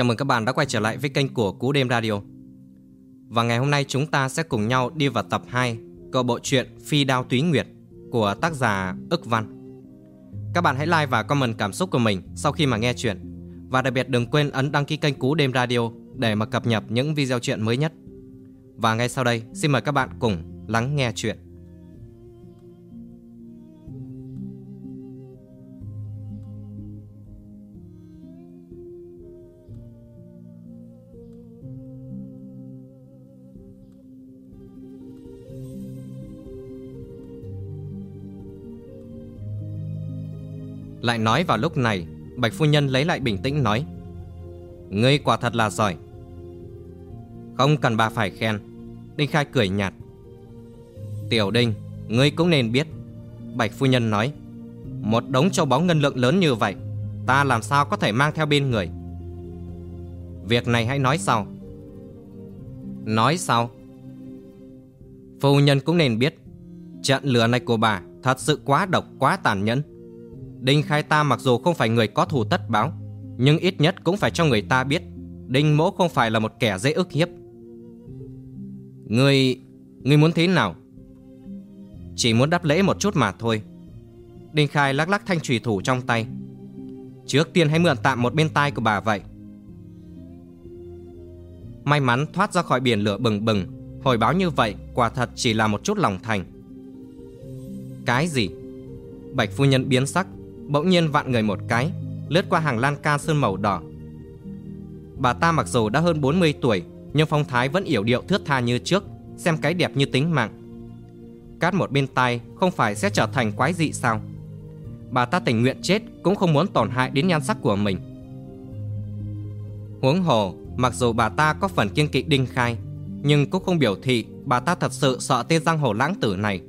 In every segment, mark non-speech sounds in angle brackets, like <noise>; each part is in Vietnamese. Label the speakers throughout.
Speaker 1: Chào mừng các bạn đã quay trở lại với kênh của Cú Đêm Radio. Và ngày hôm nay chúng ta sẽ cùng nhau đi vào tập 2 của bộ truyện Phi Đao Túy Nguyệt của tác giả Ức Văn. Các bạn hãy like và comment cảm xúc của mình sau khi mà nghe chuyện. Và đặc biệt đừng quên ấn đăng ký kênh Cú Đêm Radio để mà cập nhật những video chuyện mới nhất. Và ngay sau đây, xin mời các bạn cùng lắng nghe chuyện. Lại nói vào lúc này, Bạch phu nhân lấy lại bình tĩnh nói, Ngươi quả thật là giỏi. Không cần bà phải khen Đinh Khai cười nhạt. Tiểu Đinh, Ngươi cũng nên biết. Bạch phu nhân nói, Một đống châu báu ngân lượng lớn như vậy, Ta làm sao có thể mang theo bên người? Việc này hãy nói sau. Nói sau. Phu nhân cũng nên biết, Trận lửa này của bà Thật sự quá độc, quá tàn nhẫn. Đinh Khai ta mặc dù không phải người có thù tất báo, Nhưng ít nhất cũng phải cho người ta biết, Đinh mỗ không phải là một kẻ dễ ức hiếp. Người... Người muốn thế nào? Chỉ muốn đáp lễ một chút mà thôi. Đinh Khai lắc lắc thanh trùy thủ trong tay. Trước tiên hãy mượn tạm một bên tai của bà vậy. May mắn thoát ra khỏi biển lửa bừng bừng, Hồi báo như vậy quả thật chỉ là một chút lòng thành. Cái gì? Bạch phu nhân biến sắc bỗng nhiên vặn người một cái, lướt qua hàng lan can sơn màu đỏ. Bà ta mặc dù đã hơn 40 tuổi, nhưng phong thái vẫn yểu điệu thướt tha như trước, xem cái đẹp như tính mạng. Cát một bên tay không phải sẽ trở thành quái dị sao? Bà ta tình nguyện chết cũng không muốn tổn hại đến nhan sắc của mình. Huống hồ, mặc dù bà ta có phần kiên kỵ đinh khai, nhưng cũng không biểu thị bà ta thật sự sợ tên giang hồ lãng tử này.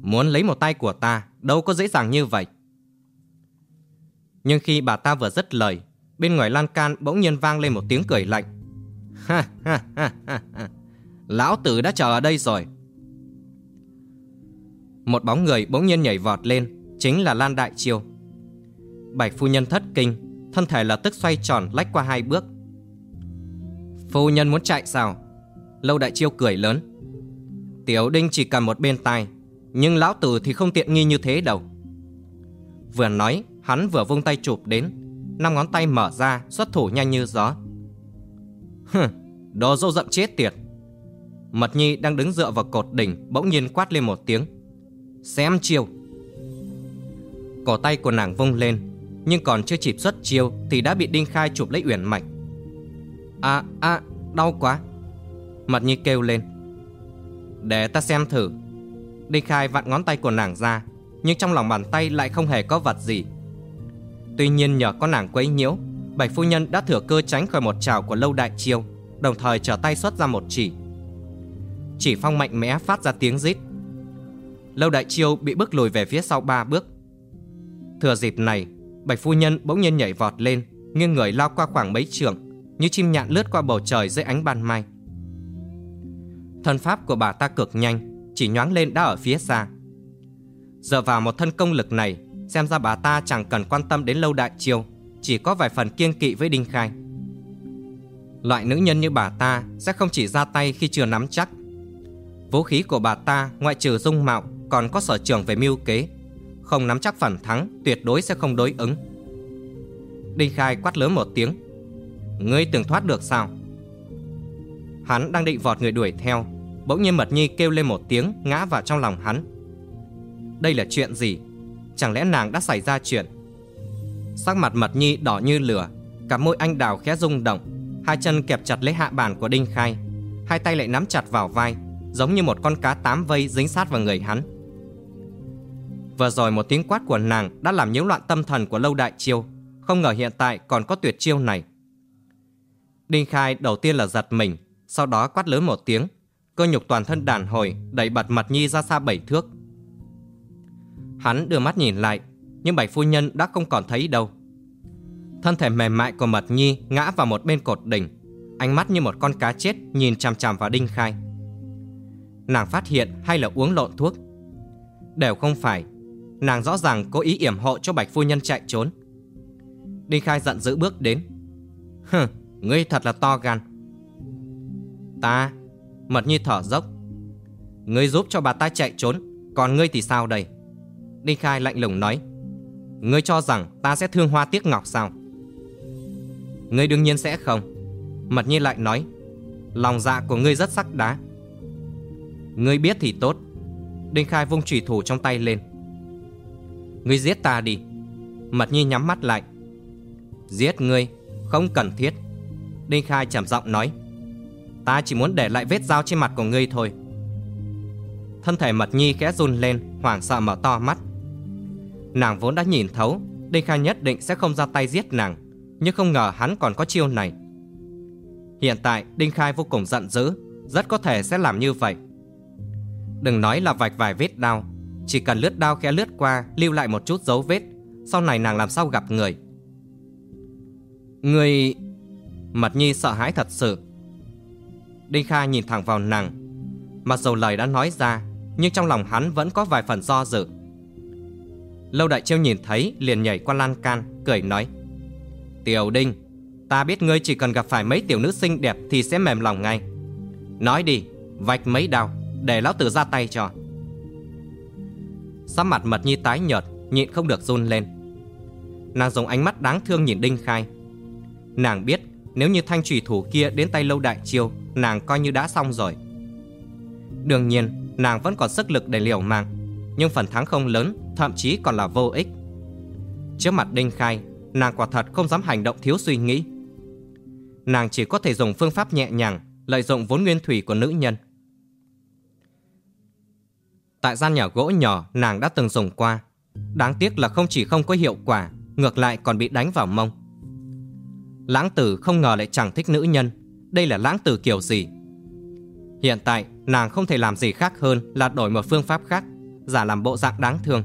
Speaker 1: Muốn lấy một tay của ta đâu có dễ dàng như vậy. Nhưng khi bà ta vừa dứt lời, bên ngoài lan can bỗng nhiên vang lên một tiếng cười lạnh. Ha ha ha ha ha. Lão tử đã chờ ở đây rồi. Một bóng người bỗng nhiên nhảy vọt lên, chính là Lan Đại Chiêu. Bạch phu nhân thất kinh, thân thể lập tức xoay tròn lách qua hai bước. Phu nhân muốn chạy sao? Lâu Đại Chiêu cười lớn. Tiểu Đinh chỉ cầm một bên tai, nhưng lão tử thì không tiện nghi như thế đâu. Vừa nói, Hắn vừa vung tay chụp đến, năm ngón tay mở ra, xuất thủ nhanh như gió. Hừ, Đồ dâu rậm chết tiệt. Mật Nhi đang đứng dựa vào cột đỉnh, Bỗng nhiên quát lên một tiếng. Xem chiêu. Cổ tay của nàng vung lên, Nhưng còn chưa chịp xuất chiêu Thì đã bị Đinh Khai chụp lấy uyển mạch. À à đau quá. Mật Nhi kêu lên. Để ta xem thử. Đinh Khai vặn ngón tay của nàng ra, Nhưng trong lòng bàn tay lại không hề có vật gì. Tuy nhiên nhờ có nàng quấy nhiễu Bạch phu nhân đã thừa cơ tránh khỏi một trào của lâu đại chiêu, Đồng thời trở tay xuất ra một chỉ. Chỉ phong mạnh mẽ phát ra tiếng rít. Lâu đại chiêu bị bước lùi về phía sau ba bước. Thừa dịp này Bạch phu nhân bỗng nhiên nhảy vọt lên, Nghiêng người lao qua khoảng mấy trường Như chim nhạn lướt qua bầu trời dưới ánh ban mai. Thân pháp của bà ta cực nhanh chỉ nhoáng lên đã ở phía xa. Dựa vào một thân công lực này, xem ra bà ta chẳng cần quan tâm đến lâu đại chiêu, chỉ có vài phần kiêng kỵ với Đinh Khai. Loại nữ nhân như bà ta sẽ không chỉ ra tay khi chưa nắm chắc. Vũ khí của bà ta ngoại trừ dung mạo còn có sở trường về mưu kế, không nắm chắc phần thắng tuyệt đối sẽ không đối ứng. Đinh Khai quát lớn một tiếng. Ngươi từng thoát được sao? Hắn đang định vọt người đuổi theo Bỗng nhiên Mật Nhi kêu lên một tiếng, ngã vào trong lòng hắn. Đây là chuyện gì? Chẳng lẽ nàng đã xảy ra chuyện? Sắc mặt Mật Nhi đỏ như lửa Cả môi anh đào khẽ rung động, Hai chân kẹp chặt lấy hạ bàn của Đinh Khai, Hai tay lại nắm chặt vào vai, Giống như một con cá tám vây dính sát vào người hắn. Vừa rồi một tiếng quát của nàng Đã làm nhiễu loạn tâm thần của lâu đại chiêu, Không ngờ hiện tại còn có tuyệt chiêu này. Đinh Khai đầu tiên là giật mình, Sau đó quát lớn một tiếng cơ nhục toàn thân đàn hồi đẩy bật mặt nhi ra xa bảy thước. Hắn đưa mắt nhìn lại, nhưng bạch phu nhân đã không còn thấy đâu. Thân thể mềm mại của mật nhi ngã vào một bên cột đỉnh, ánh mắt như một con cá chết nhìn chằm chằm vào đinh khai. Nàng phát hiện hay là uống lộn thuốc? Đều không phải, nàng rõ ràng cố ý yểm hộ cho bạch phu nhân chạy trốn. Đinh khai giận dữ bước đến, Hừ, ngươi thật là to gan. Ta, Mật Nhi thở dốc. Ngươi giúp cho bà ta chạy trốn, còn ngươi thì sao đây? Đinh Khai lạnh lùng nói. Ngươi cho rằng ta sẽ thương hoa tiếc ngọc sao? Ngươi đương nhiên sẽ không. Mật Nhi lại nói. Lòng dạ của ngươi rất sắc đá. Ngươi biết thì tốt. Đinh Khai vung trùy thủ trong tay lên. Ngươi giết ta đi. Mật Nhi nhắm mắt lại. Giết ngươi, không cần thiết. Đinh Khai trầm giọng nói. Ta chỉ muốn để lại vết dao trên mặt của ngươi thôi. Thân thể Mật Nhi khẽ run lên, hoảng sợ mở to mắt. Nàng vốn đã nhìn thấu, Đinh Khai nhất định sẽ không ra tay giết nàng, nhưng không ngờ hắn còn có chiêu này. Hiện tại Đinh Khai vô cùng giận dữ, rất có thể sẽ làm như vậy. Đừng nói là vạch vài vết đau, chỉ cần lướt đau khẽ lướt qua, lưu lại một chút dấu vết, sau này nàng làm sao gặp người. Người... Mật Nhi sợ hãi thật sự. Đinh Kha nhìn thẳng vào nàng. Mặc dù lời đã nói ra, nhưng trong lòng hắn vẫn có vài phần do dự. Lâu Đại Chiêu nhìn thấy liền nhảy qua lan can, cười nói. Tiểu Đinh, ta biết ngươi chỉ cần gặp phải mấy tiểu nữ xinh đẹp thì sẽ mềm lòng ngay. Nói đi, vạch mấy đau, để lão tử ra tay cho. Sắc mặt Mật Nhi tái nhợt, nhịn không được run lên. Nàng dùng ánh mắt đáng thương nhìn Đinh Khai. Nàng biết nếu như thanh trùy thủ kia đến tay Lâu Đại Chiêu, nàng coi như đã xong rồi. Đương nhiên, nàng vẫn còn sức lực để liều mạng, nhưng phần thắng không lớn, thậm chí còn là vô ích. Trước mặt Đinh Khai, nàng quả thật không dám hành động thiếu suy nghĩ. Nàng chỉ có thể dùng phương pháp nhẹ nhàng, lợi dụng vốn nguyên thủy của nữ nhân. Tại gian nhà gỗ nhỏ nàng đã từng dùng qua, đáng tiếc là không chỉ không có hiệu quả, ngược lại còn bị đánh vào mông. Lãng tử không ngờ lại chẳng thích nữ nhân, đây là lãng tử kiểu gì? Hiện tại, nàng không thể làm gì khác hơn là đổi một phương pháp khác, giả làm bộ dạng đáng thương.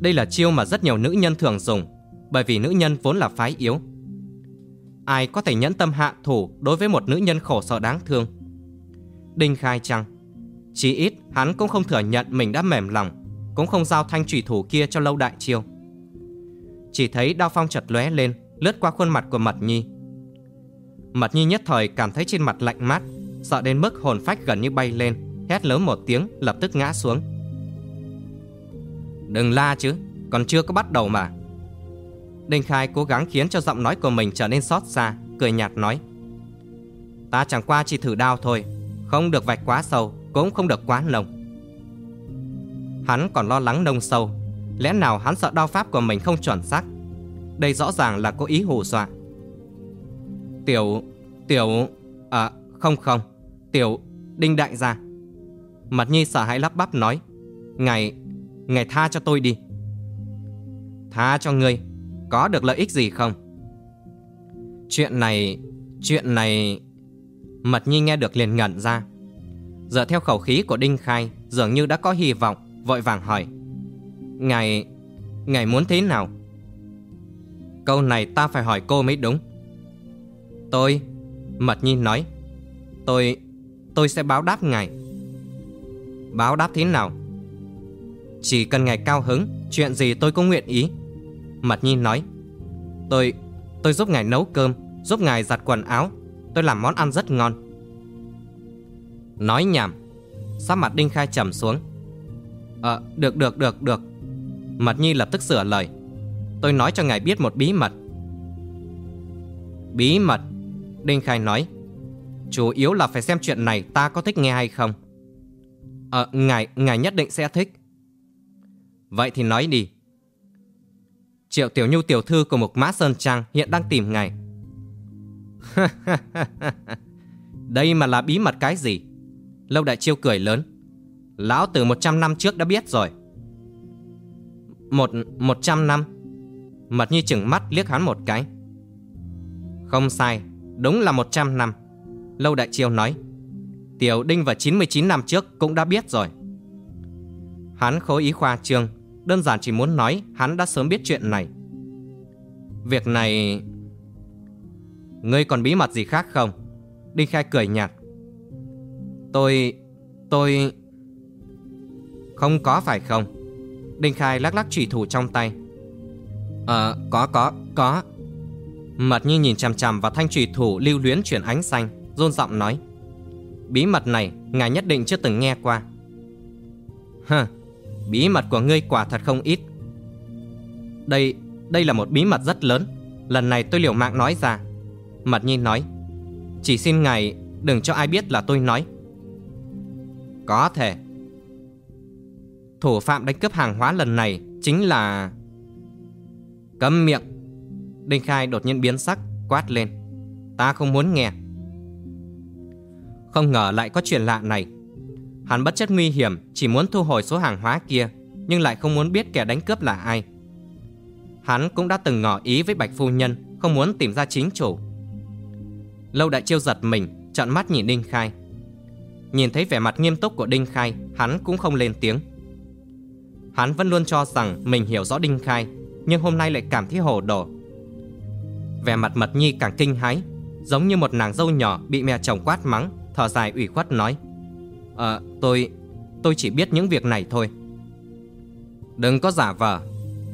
Speaker 1: Đây là chiêu mà rất nhiều nữ nhân thường dùng, bởi vì nữ nhân vốn là phái yếu. Ai có thể nhẫn tâm hạ thủ đối với một nữ nhân khổ sở đáng thương? Đinh khai chăng? Chỉ ít hắn cũng không thừa nhận mình đã mềm lòng, cũng không giao thanh trùy thủ kia cho lâu đại chiêu. Chỉ thấy đao phong chật lóe lên, lướt qua khuôn mặt của Mật Nhi. Mật Nhi nhất thời cảm thấy trên mặt lạnh mát, sợ đến mức hồn phách gần như bay lên, hét lớn một tiếng lập tức ngã xuống. Đừng la chứ, còn chưa có bắt đầu mà. Đinh Khai cố gắng khiến cho giọng nói của mình trở nên xót xa, cười nhạt nói. Ta chẳng qua chỉ thử đao thôi, không được vạch quá sâu, cũng không được quá nồng. Hắn còn lo lắng nông sâu, lẽ nào hắn sợ đao pháp của mình không chuẩn xác? Đây rõ ràng là có ý hù dọa. Tiểu... Tiểu... À, không không. Tiểu... Đinh đại gia. Mật Nhi sợ hãi lắp bắp nói. Ngài... Ngài tha cho tôi đi. Tha cho ngươi. Có được lợi ích gì không? Chuyện này... Chuyện này... Mật Nhi nghe được liền ngẩn ra. Giờ theo khẩu khí của Đinh Khai, dường như đã có hy vọng, vội vàng hỏi. Ngài... Ngài muốn thế nào? Câu này ta phải hỏi cô mới đúng. Tôi... Mật Nhi nói. Tôi... Tôi sẽ báo đáp ngài. Báo đáp thế nào? Chỉ cần ngài cao hứng, chuyện gì tôi cũng nguyện ý. Mật Nhi nói. Tôi... Tôi giúp ngài nấu cơm, giúp ngài giặt quần áo. Tôi làm món ăn rất ngon. Nói nhảm. Sắc mặt Đinh Khai trầm xuống. Ờ, được được được được. Mật Nhi lập tức sửa lời. Tôi nói cho ngài biết một bí mật. Bí mật? Đinh Khai nói. Chủ yếu là phải xem chuyện này ta có thích nghe hay không. Ờ, ngài, ngài nhất định sẽ thích. Vậy thì nói đi. Triệu Tiểu Nhu tiểu thư của một Mã Sơn Trang hiện đang tìm ngài. <laughs> Đây mà là bí mật cái gì? Lâu Đại Chiêu cười lớn. Lão từ 100 năm trước đã biết rồi. Một, 100 năm? Mật Nhi chừng mắt liếc hắn một cái. Không sai, đúng là 100 năm. Lâu Đại Chiêu nói. Tiểu Đinh vào 99 năm trước cũng đã biết rồi. Hắn khối ý khoa trương, đơn giản chỉ muốn nói hắn đã sớm biết chuyện này. Việc này... Ngươi còn bí mật gì khác không? Đinh Khai cười nhạt. Tôi... tôi... Không có phải không? Đinh Khai lắc lắc trùy thủ trong tay Ờ, có, có, có Mật Nhi nhìn chằm chằm vào thanh trùy thủ lưu luyến chuyển ánh xanh, rôn giọng nói. Bí mật này, ngài nhất định chưa từng nghe qua. Hừ, bí mật của ngươi quả thật không ít. Đây, đây là một bí mật rất lớn. Lần này tôi liều mạng nói ra. Mật Nhi nói. Chỉ xin ngài đừng cho ai biết là tôi nói. Có thể. Thủ phạm đánh cướp hàng hóa lần này chính là cấm miệng. Đinh Khai đột nhiên biến sắc, quát lên. Ta không muốn nghe. Không ngờ lại có chuyện lạ này. Hắn bất chấp nguy hiểm, chỉ muốn thu hồi số hàng hóa kia, nhưng lại không muốn biết kẻ đánh cướp là ai. Hắn cũng đã từng ngỏ ý với Bạch Phu Nhân, không muốn tìm ra chính chủ. Lâu đại chiêu giật mình, trợn mắt nhìn Đinh Khai. Nhìn thấy vẻ mặt nghiêm túc của Đinh Khai, hắn cũng không lên tiếng. Hắn vẫn luôn cho rằng mình hiểu rõ Đinh Khai, nhưng hôm nay lại cảm thấy hồ đồ. Vẻ mặt Mật Nhi càng kinh hãi, giống như một nàng dâu nhỏ bị mẹ chồng quát mắng, thở dài ủy khuất nói: "Ờ, tôi tôi chỉ biết những việc này thôi." "Đừng có giả vờ."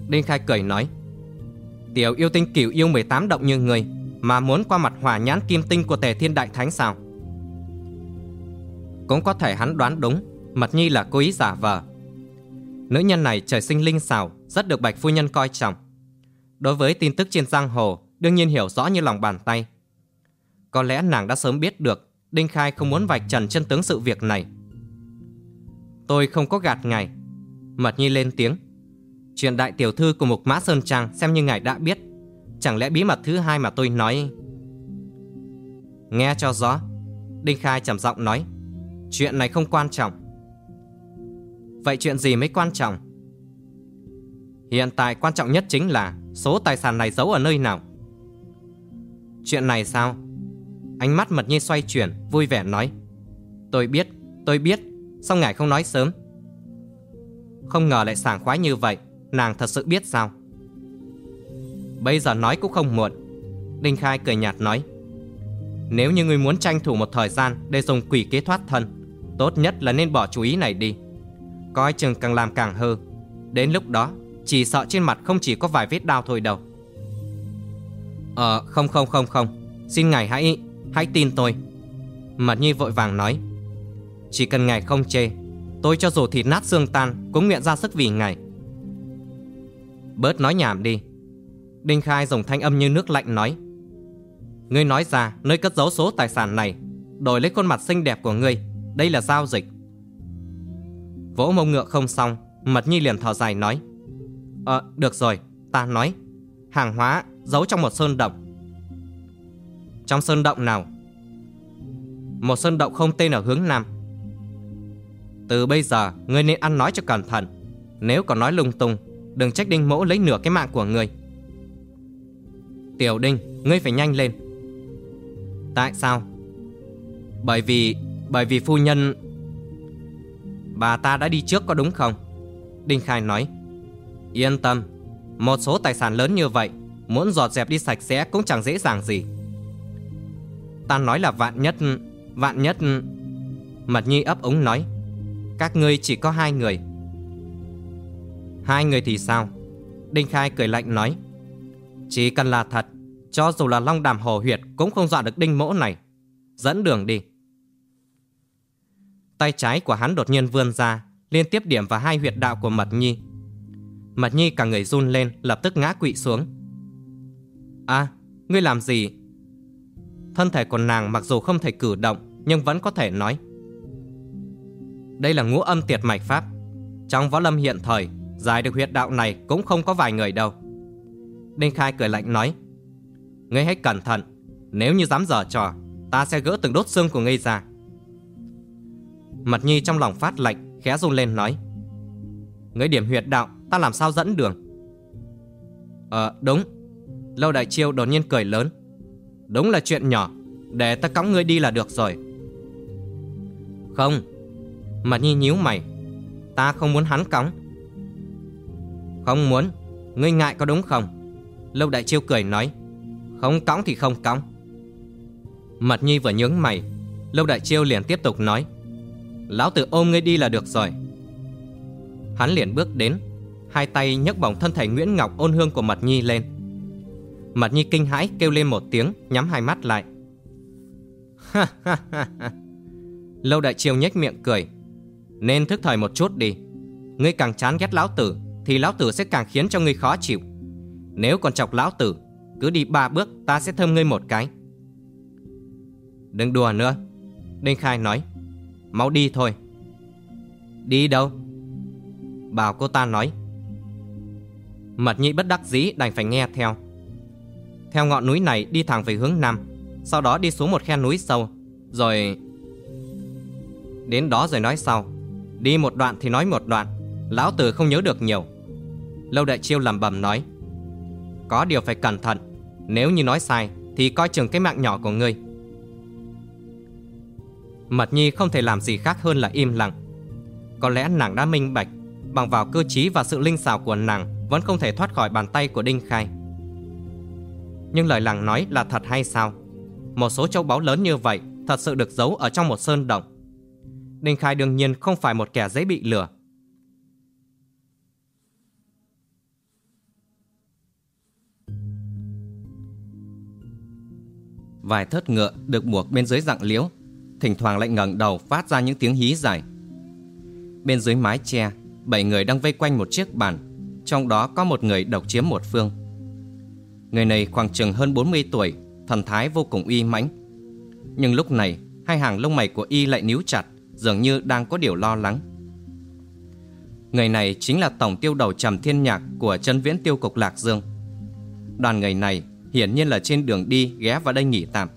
Speaker 1: Đinh Khai cười nói: "Tiểu yêu tinh cửu yêu 18 động như người, mà muốn qua mặt hỏa nhãn kim tinh của Tề Thiên Đại Thánh sao?" Cũng có thể hắn đoán đúng, Mật Nhi là cố ý giả vờ. Nữ nhân này trời sinh linh xảo, rất được Bạch Phu Nhân coi trọng. Đối với tin tức trên giang hồ, đương nhiên hiểu rõ như lòng bàn tay. Có lẽ nàng đã sớm biết được Đinh Khai không muốn vạch trần chân tướng sự việc này. Tôi không có gạt ngài. Mật Nhi lên tiếng. Chuyện đại tiểu thư của Mục Mã Sơn Trang xem như ngài đã biết. Chẳng lẽ bí mật thứ hai mà tôi nói... Nghe cho rõ. Đinh Khai trầm giọng nói. Chuyện này không quan trọng. Vậy chuyện gì mới quan trọng? Hiện tại quan trọng nhất chính là số tài sản này giấu ở nơi nào. Chuyện này sao? Ánh mắt mật nhi xoay chuyển, vui vẻ nói. Tôi biết, tôi biết, sao ngài không nói sớm? Không ngờ lại sảng khoái như vậy, nàng thật sự biết sao? Bây giờ nói cũng không muộn. Đinh Khai cười nhạt nói. Nếu như ngươi muốn tranh thủ một thời gian để dùng quỷ kế thoát thân, tốt nhất là nên bỏ chú ý này đi. Coi chừng càng làm càng hư. Đến lúc đó, chỉ sợ trên mặt không chỉ có vài vết đau thôi đâu. Ờ, không không không không, xin ngài hãy, hãy tin tôi. Mật Nhi vội vàng nói. Chỉ cần ngài không chê, tôi cho dù thịt nát xương tan cũng nguyện ra sức vì ngài. Bớt nói nhảm đi. Đinh Khai dùng thanh âm như nước lạnh nói. Ngươi nói ra nơi cất giấu số tài sản này, đổi lấy khuôn mặt xinh đẹp của ngươi, đây là giao dịch. Vỗ mông ngựa không xong, Mật Nhi liền thở dài nói. Ờ, được rồi, ta nói. Hàng hóa giấu trong một sơn động. Trong sơn động nào? Một sơn động không tên ở hướng Nam. Từ bây giờ, ngươi nên ăn nói cho cẩn thận. Nếu còn nói lung tung, đừng trách đinh mẫu lấy nửa cái mạng của ngươi. Tiểu đinh, ngươi phải nhanh lên. Tại sao? Bởi vì, bởi vì phu nhân... Bà ta đã đi trước có đúng không? Đinh Khai nói. Yên tâm, một số tài sản lớn như vậy, muốn dọn dẹp đi sạch sẽ cũng chẳng dễ dàng gì. Ta nói là vạn nhất, vạn nhất... Mật Nhi ấp úng nói. Các ngươi chỉ có hai người. Hai người thì sao? Đinh Khai cười lạnh nói. Chỉ cần là thật, cho dù là long đàm hồ huyệt cũng không dọa được đinh mỗ này. Dẫn đường đi. Tay trái của hắn đột nhiên vươn ra, liên tiếp điểm vào hai huyệt đạo của Mật Nhi. Mặt Nhi cả người run lên, lập tức ngã quỵ xuống. À, ngươi làm gì? Thân thể của nàng mặc dù không thể cử động, nhưng vẫn có thể nói. Đây là ngũ âm tiệt mạch pháp. Trong võ lâm hiện thời, giải được huyệt đạo này cũng không có vài người đâu. Đinh Khai cười lạnh nói. Ngươi hãy cẩn thận, nếu như dám dở trò, ta sẽ gỡ từng đốt xương của ngươi ra. Mật Nhi trong lòng phát lạnh, khẽ run lên nói. Ngươi điểm huyệt đạo, ta làm sao dẫn đường? Ờ, đúng. Lâu Đại Chiêu đột nhiên cười lớn. Đúng là chuyện nhỏ, để ta cõng ngươi đi là được rồi. Không. Mật Nhi nhíu mày. Ta không muốn hắn cõng. Không muốn, ngươi ngại có đúng không? Lâu Đại Chiêu cười nói. Không cõng thì không cõng. Mật Nhi vừa nhướng mày, Lâu Đại Chiêu liền tiếp tục nói. Lão tử ôm ngươi đi là được rồi Hắn liền bước đến Hai tay nhấc bổng thân thể Nguyễn Ngọc ôn hương của Mật Nhi lên. Mật Nhi kinh hãi kêu lên một tiếng, Nhắm hai mắt lại. Lâu đại triều nhếch miệng cười. Nên thức thời một chút đi. Ngươi càng chán ghét lão tử, Thì lão tử sẽ càng khiến cho ngươi khó chịu. Nếu còn chọc lão tử, Cứ đi ba bước, ta sẽ thơm ngươi một cái. Đừng đùa nữa, Đinh Khai nói. Mau đi thôi. Đi đâu? Bảo cô ta nói. Mật nhị bất đắc dĩ đành phải nghe theo. Theo ngọn núi này đi thẳng về hướng Nam, Sau đó đi xuống một khe núi sâu, Rồi Đến đó rồi nói sau. Đi một đoạn thì nói một đoạn, Lão tử không nhớ được nhiều. Lâu đại chiêu lầm bầm nói, Có điều phải cẩn thận, Nếu như nói sai Thì coi chừng cái mạng nhỏ của ngươi. Mật Nhi không thể làm gì khác hơn là im lặng. Có lẽ nàng đã minh bạch Bằng vào cơ trí và sự linh xảo của nàng vẫn không thể thoát khỏi bàn tay của Đinh Khai. Nhưng lời làng nói là thật hay sao? Một số châu báu lớn như vậy Thật sự được giấu ở trong một sơn động. Đinh Khai đương nhiên không phải một kẻ dễ bị lừa. Vài thớt ngựa được buộc bên dưới dạng liễu, Thỉnh thoảng lại ngẩng đầu phát ra những tiếng hí dài. Bên dưới mái che, Bảy người đang vây quanh một chiếc bàn. Trong đó có một người độc chiếm một phương. Người này khoảng chừng hơn 40 tuổi, Thần thái vô cùng uy mãnh. Nhưng lúc này, Hai hàng lông mày của y lại níu chặt, Dường như đang có điều lo lắng. Người này chính là tổng tiêu đầu trầm thiên nhạc Của chân viễn tiêu cục Lạc Dương. Đoàn người này hiển nhiên là trên đường đi ghé vào đây nghỉ tạm.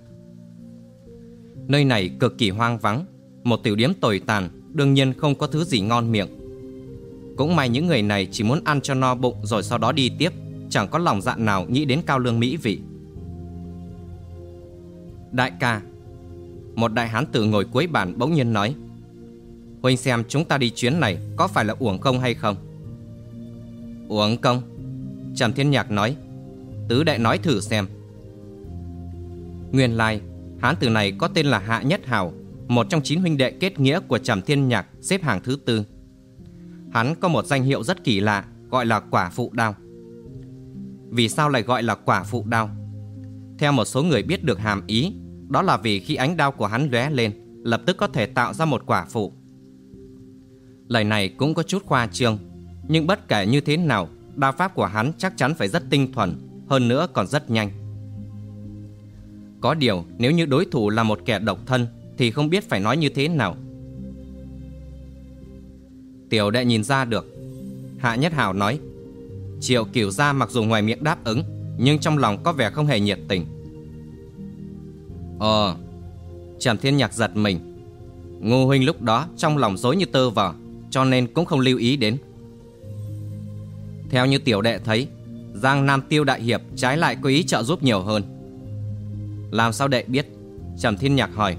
Speaker 1: Nơi này cực kỳ hoang vắng, Một tiểu điếm tồi tàn, Đương nhiên không có thứ gì ngon miệng. Cũng may những người này chỉ muốn ăn cho no bụng Rồi sau đó đi tiếp. Chẳng có lòng dạ nào nghĩ đến cao lương mỹ vị. Đại ca, Một đại hán tử ngồi cuối bàn bỗng nhiên nói, Huynh xem chúng ta đi chuyến này Có phải là uổng công hay không? Uổng công? Trầm Thiên Nhạc nói, Tứ đại nói thử xem. Nguyên lai, Hán tử này có tên là Hạ Nhất Hào, Một trong chín huynh đệ kết nghĩa của Trầm Thiên Nhạc Xếp hàng thứ tư. Hắn có một danh hiệu rất kỳ lạ, Gọi là quả phụ đao. Vì sao lại gọi là quả phụ đao? Theo một số người biết được hàm ý, Đó là vì khi ánh đao của hắn lóe lên, Lập tức có thể tạo ra một quả phụ. Lời này cũng có chút khoa trương, Nhưng bất kể như thế nào, Đao pháp của hắn chắc chắn phải rất tinh thuần, Hơn nữa còn rất nhanh. Có điều, nếu như đối thủ là một kẻ độc thân, Thì không biết phải nói như thế nào. Tiểu đệ nhìn ra được. Hạ Nhất Hào nói, Triệu Cửu Gia mặc dù ngoài miệng đáp ứng, Nhưng trong lòng có vẻ không hề nhiệt tình. Ờ. Trầm Thiên Nhạc giật mình. Ngô Huynh lúc đó trong lòng dối như tơ vò, Cho nên cũng không lưu ý đến. Theo như tiểu đệ thấy, Giang Nam Tiêu Đại Hiệp trái lại có ý trợ giúp nhiều hơn. Làm sao đệ biết? Trầm Thiên Nhạc hỏi.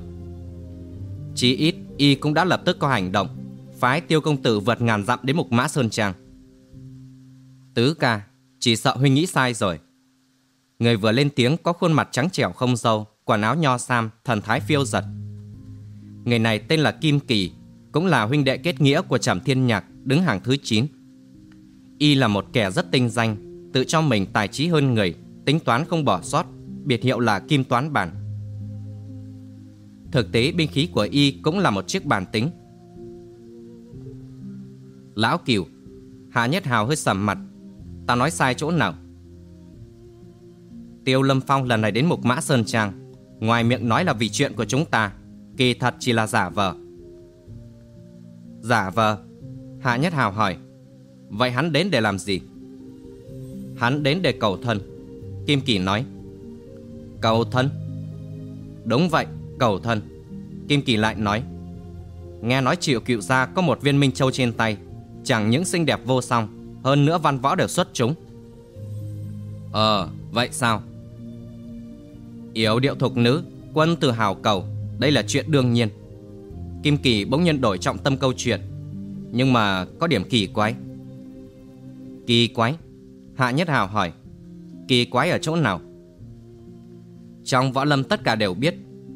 Speaker 1: Chí ít y cũng đã lập tức có hành động. Phái tiêu công tử vượt ngàn dặm đến mục mã Sơn Trang Tứ ca, Chỉ sợ huynh nghĩ sai rồi Người vừa lên tiếng có khuôn mặt trắng trẻo không dâu, Quần áo nho sam, Thần thái phiêu giật Người này tên là Kim Kỳ, Cũng là huynh đệ kết nghĩa của Trầm Thiên Nhạc, Đứng hàng thứ 9 Y là một kẻ rất tinh danh, Tự cho mình tài trí hơn người, Tính toán không bỏ sót, biệt hiệu là kim toán bản. Thực tế binh khí của y cũng là một chiếc bàn tính. Lão Kiều, Hạ Nhất Hào hơi sầm mặt. Ta nói sai chỗ nào? Tiêu Lâm Phong lần này đến Mục Mã Sơn Trang. Ngoài miệng nói là vì chuyện của chúng ta, kỳ thật chỉ là giả vờ. Giả vờ? Hạ Nhất Hào hỏi. Vậy hắn đến để làm gì? Hắn đến để cầu thân. Kim Kỳ nói. Cầu thân Đúng vậy, cầu thân Kim Kỳ lại nói Nghe nói triệu cựu gia có một viên minh châu trên tay Chẳng những xinh đẹp vô song Hơn nữa văn võ đều xuất chúng. Ờ, vậy sao? Yếu điệu thục nữ Quân từ hào cầu Đây là chuyện đương nhiên. Kim Kỳ bỗng nhiên đổi trọng tâm câu chuyện Nhưng mà có điểm kỳ quái. Kỳ quái? Hạ Nhất Hào hỏi Kỳ quái ở chỗ nào? Trong võ lâm tất cả đều biết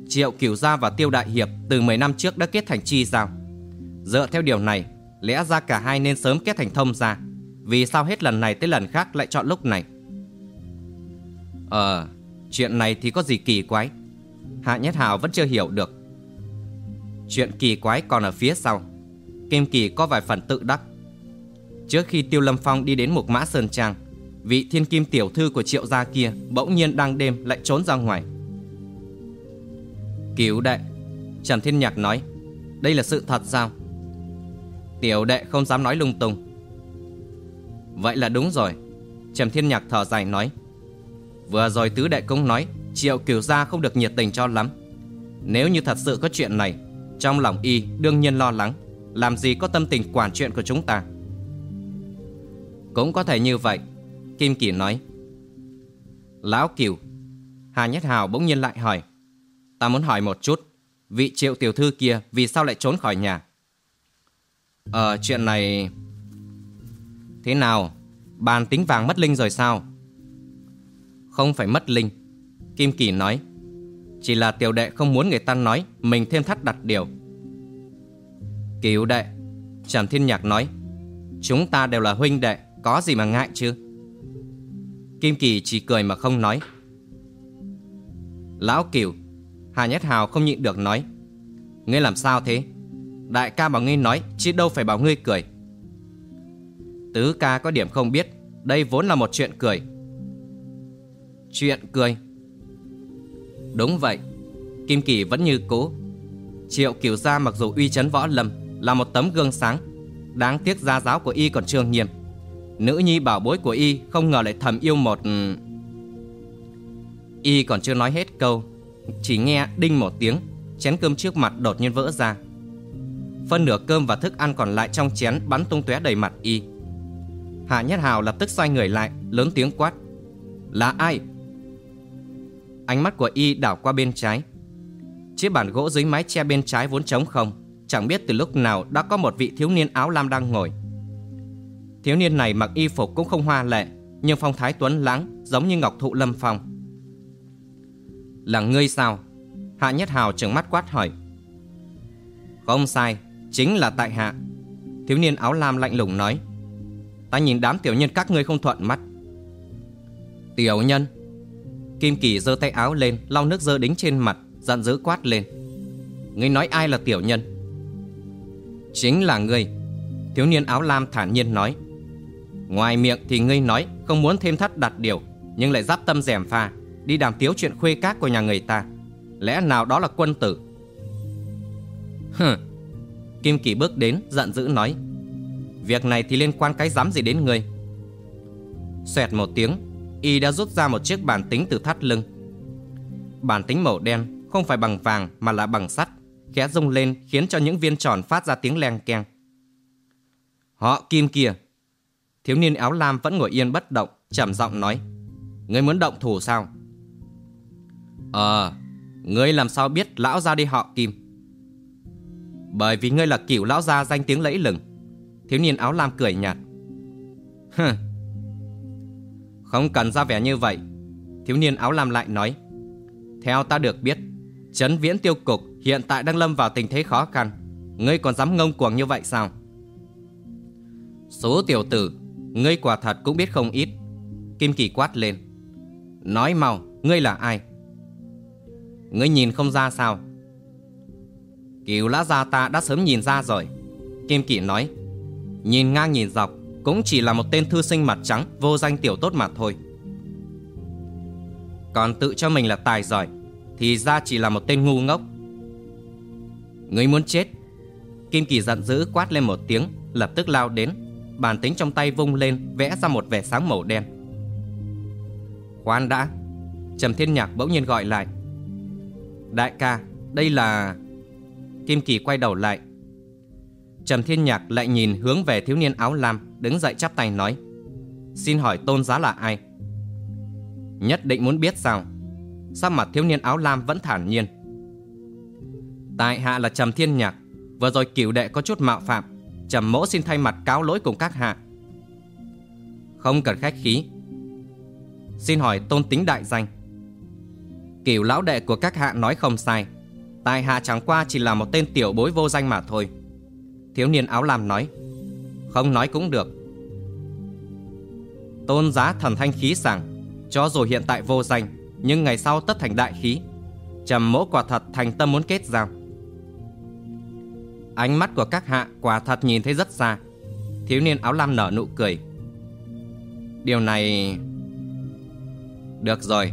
Speaker 1: Triệu Cửu Gia và Tiêu Đại Hiệp từ 10 năm trước đã kết thành chi giao. Dựa theo điều này, lẽ ra cả hai nên sớm kết thành thông ra Vì sao hết lần này tới lần khác lại chọn lúc này? Ờ, chuyện này thì có gì kỳ quái? Hạ Nhất Hào vẫn chưa hiểu được. Chuyện kỳ quái còn ở phía sau. Kim Kỳ có vài phần tự đắc. Trước khi Tiêu Lâm Phong đi đến Mục Mã Sơn Trang Vị thiên kim tiểu thư của triệu gia kia Bỗng nhiên đang đêm lại trốn ra ngoài. Cứu đệ Trần Thiên Nhạc nói Đây là sự thật sao? Tiểu đệ không dám nói lung tung. Vậy là đúng rồi, Trầm Thiên Nhạc thở dài nói. Vừa rồi tứ đệ cũng nói, Triệu cửu gia không được nhiệt tình cho lắm. Nếu như thật sự có chuyện này, Trong lòng y đương nhiên lo lắng, Làm gì có tâm tình quản chuyện của chúng ta. Cũng có thể như vậy, Kim Kỳ nói. Lão Kiều Hà Nhất Hào bỗng nhiên lại hỏi. Ta muốn hỏi một chút, Vị triệu tiểu thư kia vì sao lại trốn khỏi nhà? Ờ chuyện này Thế nào? Bàn tính vàng mất linh rồi sao? Không phải mất linh, Kim Kỳ nói. Chỉ là tiểu đệ không muốn người ta nói, Mình thêm thắt đặt điều. Cứu đệ, Trần Thiên Nhạc nói. Chúng ta đều là huynh đệ, Có gì mà ngại chứ? Kim Kỳ chỉ cười mà không nói. Lão Kiều, Hà Nhất Hào không nhịn được nói. Ngươi làm sao thế? Đại ca bảo ngươi nói, Chứ đâu phải bảo ngươi cười. Tứ ca có điểm không biết, Đây vốn là một chuyện cười. Chuyện cười? Đúng vậy, Kim Kỳ vẫn như cũ. Triệu Kiều Gia mặc dù uy chấn võ lâm, Là một tấm gương sáng. Đáng tiếc gia giáo của y còn trương nghiêm. Nữ nhi bảo bối của y Không ngờ lại thầm yêu một ừ. Y còn chưa nói hết câu, Chỉ nghe đinh một tiếng, Chén cơm trước mặt đột nhiên vỡ ra. Phân nửa cơm và thức ăn còn lại trong chén Bắn tung tóe đầy mặt y. Hạ Nhất Hào lập tức xoay người lại, Lớn tiếng quát, Là ai? Ánh mắt của y đảo qua bên trái. Chiếc bàn gỗ dưới mái che bên trái vốn trống không, Chẳng biết từ lúc nào đã có một vị thiếu niên áo lam đang ngồi. Thiếu niên này mặc y phục cũng không hoa lệ, Nhưng phong thái tuấn lãng, Giống như ngọc thụ lâm phong. Là ngươi sao? Hạ Nhất Hào trừng mắt quát hỏi. Không sai Chính là tại hạ. Thiếu niên áo lam lạnh lùng nói, Ta nhìn đám tiểu nhân các ngươi không thuận mắt. Tiểu nhân? Kim Kỳ giơ tay áo lên, Lau nước dơ đính trên mặt, Giận dữ quát lên, Ngươi nói ai là tiểu nhân? Chính là ngươi. Thiếu niên áo lam thản nhiên nói, Ngoài miệng thì ngươi nói Không muốn thêm thắt đặt điều, Nhưng lại giáp tâm rèm pha, Đi đàm tiếu chuyện khuê các của nhà người ta. Lẽ nào đó là quân tử? Hừ. Kim Kỳ bước đến, giận dữ nói, Việc này thì liên quan cái dám gì đến người. Xoẹt một tiếng, Y đã rút ra một chiếc bàn tính từ thắt lưng. Bàn tính màu đen Không phải bằng vàng mà là bằng sắt, Khẽ rung lên khiến cho những viên tròn phát ra tiếng leng keng. Họ, Kim kia Thiếu niên áo lam vẫn ngồi yên bất động, trầm giọng nói, Ngươi muốn động thủ sao? Ờ Ngươi làm sao biết lão gia đi họ, Kim? Bởi vì ngươi là cửu lão gia danh tiếng lẫy lừng. Thiếu niên áo lam cười nhạt. Hừ. Không cần ra vẻ như vậy. Thiếu niên áo lam lại nói. Theo ta được biết Trấn viễn tiêu cục hiện tại đang lâm vào tình thế khó khăn. Ngươi còn dám ngông cuồng như vậy sao? Số tiểu tử Ngươi quả thật cũng biết không ít. Kim Kỳ quát lên. Nói mau, ngươi là ai? Ngươi nhìn không ra sao? Kiều lá gia ta đã sớm nhìn ra rồi. Kim Kỳ nói, Nhìn ngang nhìn dọc, Cũng chỉ là một tên thư sinh mặt trắng, Vô danh tiểu tốt mà thôi. Còn tự cho mình là tài giỏi, Thì ra chỉ là một tên ngu ngốc. Ngươi muốn chết? Kim Kỳ giận dữ quát lên một tiếng, Lập tức lao đến, Bàn tính trong tay vung lên, Vẽ ra một vẻ sáng màu đen. Khoan đã. Trầm Thiên Nhạc bỗng nhiên gọi lại, Đại ca, Đây là Kim Kỳ quay đầu lại. Trầm Thiên Nhạc lại nhìn hướng về thiếu niên áo lam Đứng dậy chắp tay nói, Xin hỏi tôn giá là ai? Nhất định muốn biết sao? Sao mặt thiếu niên áo lam vẫn thản nhiên. Tại hạ là Trầm Thiên Nhạc, Vừa rồi cửu đệ có chút mạo phạm, Trầm mỗ xin thay mặt cáo lỗi cùng các hạ. Không cần khách khí. Xin hỏi tôn tính đại danh. Cửu lão đệ của các hạ nói không sai Tại hạ chẳng qua chỉ là một tên tiểu bối vô danh mà thôi. Thiếu niên áo lam nói, Không nói cũng được. Tôn giá thần thanh khí sảng, Cho dù hiện tại vô danh, Nhưng ngày sau tất thành đại khí, Trầm mỗ quả thật thành tâm muốn kết giao. Ánh mắt của các hạ quả thật nhìn thấy rất xa. Thiếu niên áo lam nở nụ cười. Điều này... Được rồi.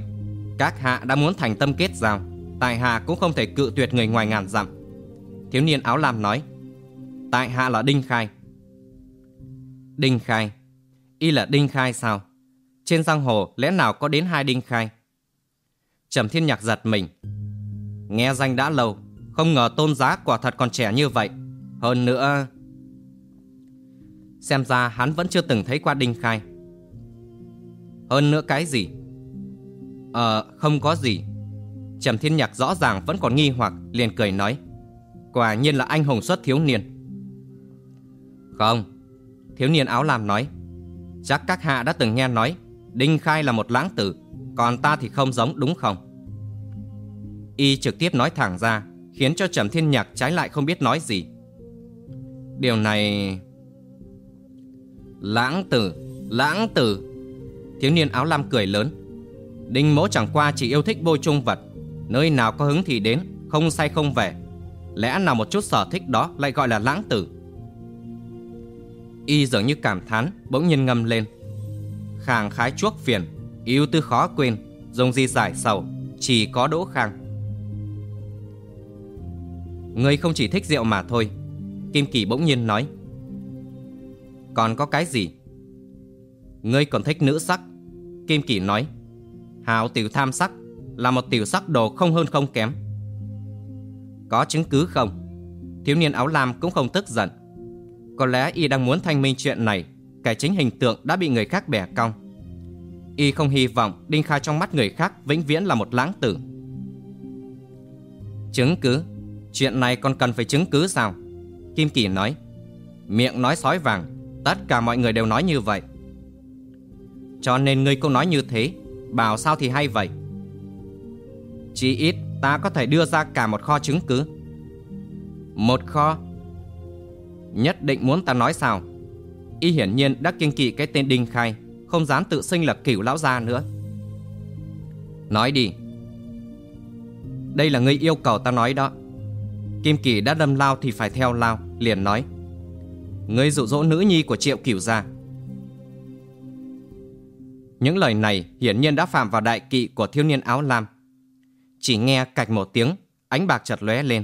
Speaker 1: Các hạ đã muốn thành tâm kết giao. Tại hạ cũng không thể cự tuyệt người ngoài ngàn dặm. Thiếu niên áo lam nói, Tại hạ là Đinh Khai. Đinh Khai? Y là Đinh Khai sao? Trên giang hồ lẽ nào có đến hai Đinh Khai? Trầm Thiên Nhạc giật mình. Nghe danh đã lâu, Không ngờ tôn giá quả thật còn trẻ như vậy. Hơn nữa Xem ra hắn vẫn chưa từng thấy qua Đinh Khai. Hơn nữa cái gì? Ờ không có gì. Trầm Thiên Nhạc rõ ràng vẫn còn nghi hoặc liền cười nói Quả nhiên là anh hùng xuất thiếu niên. Không. Thiếu niên áo lam nói Chắc các hạ đã từng nghe nói Đinh Khai là một lãng tử Còn ta thì không giống đúng không? Y trực tiếp nói thẳng ra Khiến cho Trầm Thiên Nhạc trái lại không biết nói gì. Điều này... Lãng tử, lãng tử. Thiếu niên áo lam cười lớn Đinh mỗ chẳng qua chỉ yêu thích bôi trung vật Nơi nào có hứng thì đến, Không say không về. Lẽ nào một chút sở thích đó lại gọi là lãng tử. Y dường như cảm thán, Bỗng nhiên ngâm lên. Khàng khái chuốc phiền, Yêu tư khó quên, Dùng gì giải sầu, Chỉ có đỗ khang. Ngươi không chỉ thích rượu mà thôi, Kim Kỳ bỗng nhiên nói. Còn có cái gì? Ngươi còn thích nữ sắc? Kim Kỳ nói. Hào tiểu tham sắc. Là một tiểu sắc đồ không hơn không kém. Có chứng cứ không? Thiếu niên áo lam cũng không tức giận. Có lẽ y đang muốn thanh minh chuyện này Cái chính hình tượng đã bị người khác bẻ cong. Y không hy vọng Đinh Khai trong mắt người khác Vĩnh viễn là một lãng tử. Chứng cứ? Chuyện này còn cần phải chứng cứ sao? Kim Kỳ nói. Miệng nói sói vàng, Tất cả mọi người đều nói như vậy. Cho nên ngươi cũng nói như thế, Bảo sao thì hay vậy? Chỉ ít ta có thể đưa ra cả một kho chứng cứ. Một kho? Nhất định muốn ta nói sao? Y hiển nhiên đã kiên kỵ cái tên Đinh Khai, Không dám tự xưng là cửu lão gia nữa. Nói đi. Đây là ngươi yêu cầu ta nói đó. Kim Kỳ đã đâm lao thì phải theo lao, Liền nói. Ngươi dụ dỗ nữ nhi của triệu cửu gia. Những lời này hiển nhiên đã phạm vào đại kỵ của thiếu niên áo lam. Chỉ nghe cạch một tiếng Ánh bạc chợt lóe lên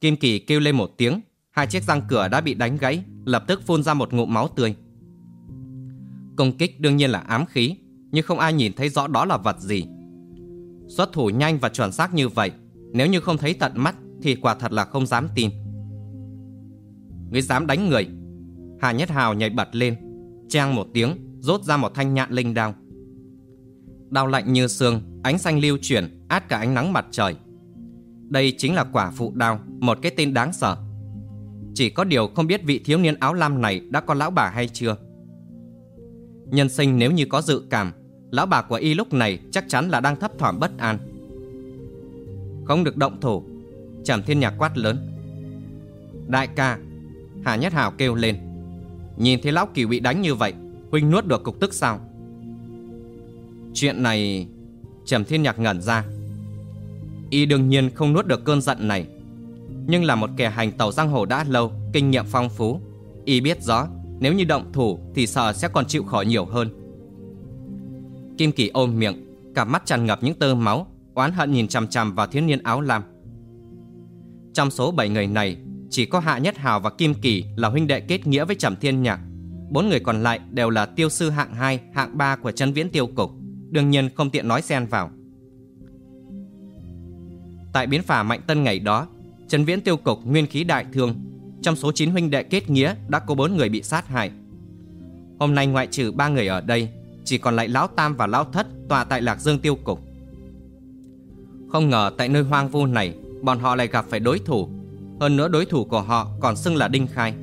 Speaker 1: Kim Kỳ kêu lên một tiếng Hai chiếc răng cửa đã bị đánh gãy Lập tức phun ra một ngụm máu tươi Công kích đương nhiên là ám khí Nhưng không ai nhìn thấy rõ đó là vật gì Xuất thủ nhanh và chuẩn xác như vậy Nếu như không thấy tận mắt thì quả thật là không dám tin. Ngươi dám đánh người? Hà Nhất Hào nhảy bật lên, trang một tiếng, rốt ra một thanh nhạn linh đao. Đao lạnh như xương, ánh xanh lưu chuyển, át cả ánh nắng mặt trời. Đây chính là quả phụ đao, một cái tên đáng sợ. Chỉ có điều không biết vị thiếu niên áo lam này đã có lão bà hay chưa. Nhân sinh nếu như có dự cảm, lão bà của y lúc này chắc chắn là đang thấp thỏm bất an. Không được động thủ, Trầm Thiên Nhạc quát lớn Đại ca Hà Nhất Hào kêu lên Nhìn thấy lão kỳ bị đánh như vậy Huynh nuốt được cục tức sao Chuyện này Trầm Thiên Nhạc ngẩn ra Y đương nhiên không nuốt được cơn giận này Nhưng là một kẻ hành tàu giang hồ đã lâu Kinh nghiệm phong phú Y biết rõ Nếu như động thủ Thì sợ sẽ còn chịu khỏi nhiều hơn Kim Kỳ ôm miệng Cả mắt tràn ngập những tơ máu Oán hận nhìn chằm chằm vào thiếu niên áo lam trong số 7 người này, chỉ có Hạ Nhất Hào và Kim Kỳ là huynh đệ kết nghĩa với Trầm Thiên Nhạc. Bốn người còn lại đều là tiêu sư hạng 2, hạng 3 của chân viễn tiêu cục. Đương nhiên không tiện nói xen vào. Tại biến phả Mạnh Tân ngày đó, trần viễn tiêu cục nguyên khí đại thương. Trong số 9 huynh đệ kết nghĩa đã có 4 người bị sát hại. Hôm nay ngoại trừ ba người ở đây, chỉ còn lại Lão Tam và Lão Thất tòa tại Lạc Dương tiêu cục. Không ngờ tại nơi hoang vu này bọn họ lại gặp phải đối thủ. Hơn nữa đối thủ của họ còn xưng là Đinh Khai.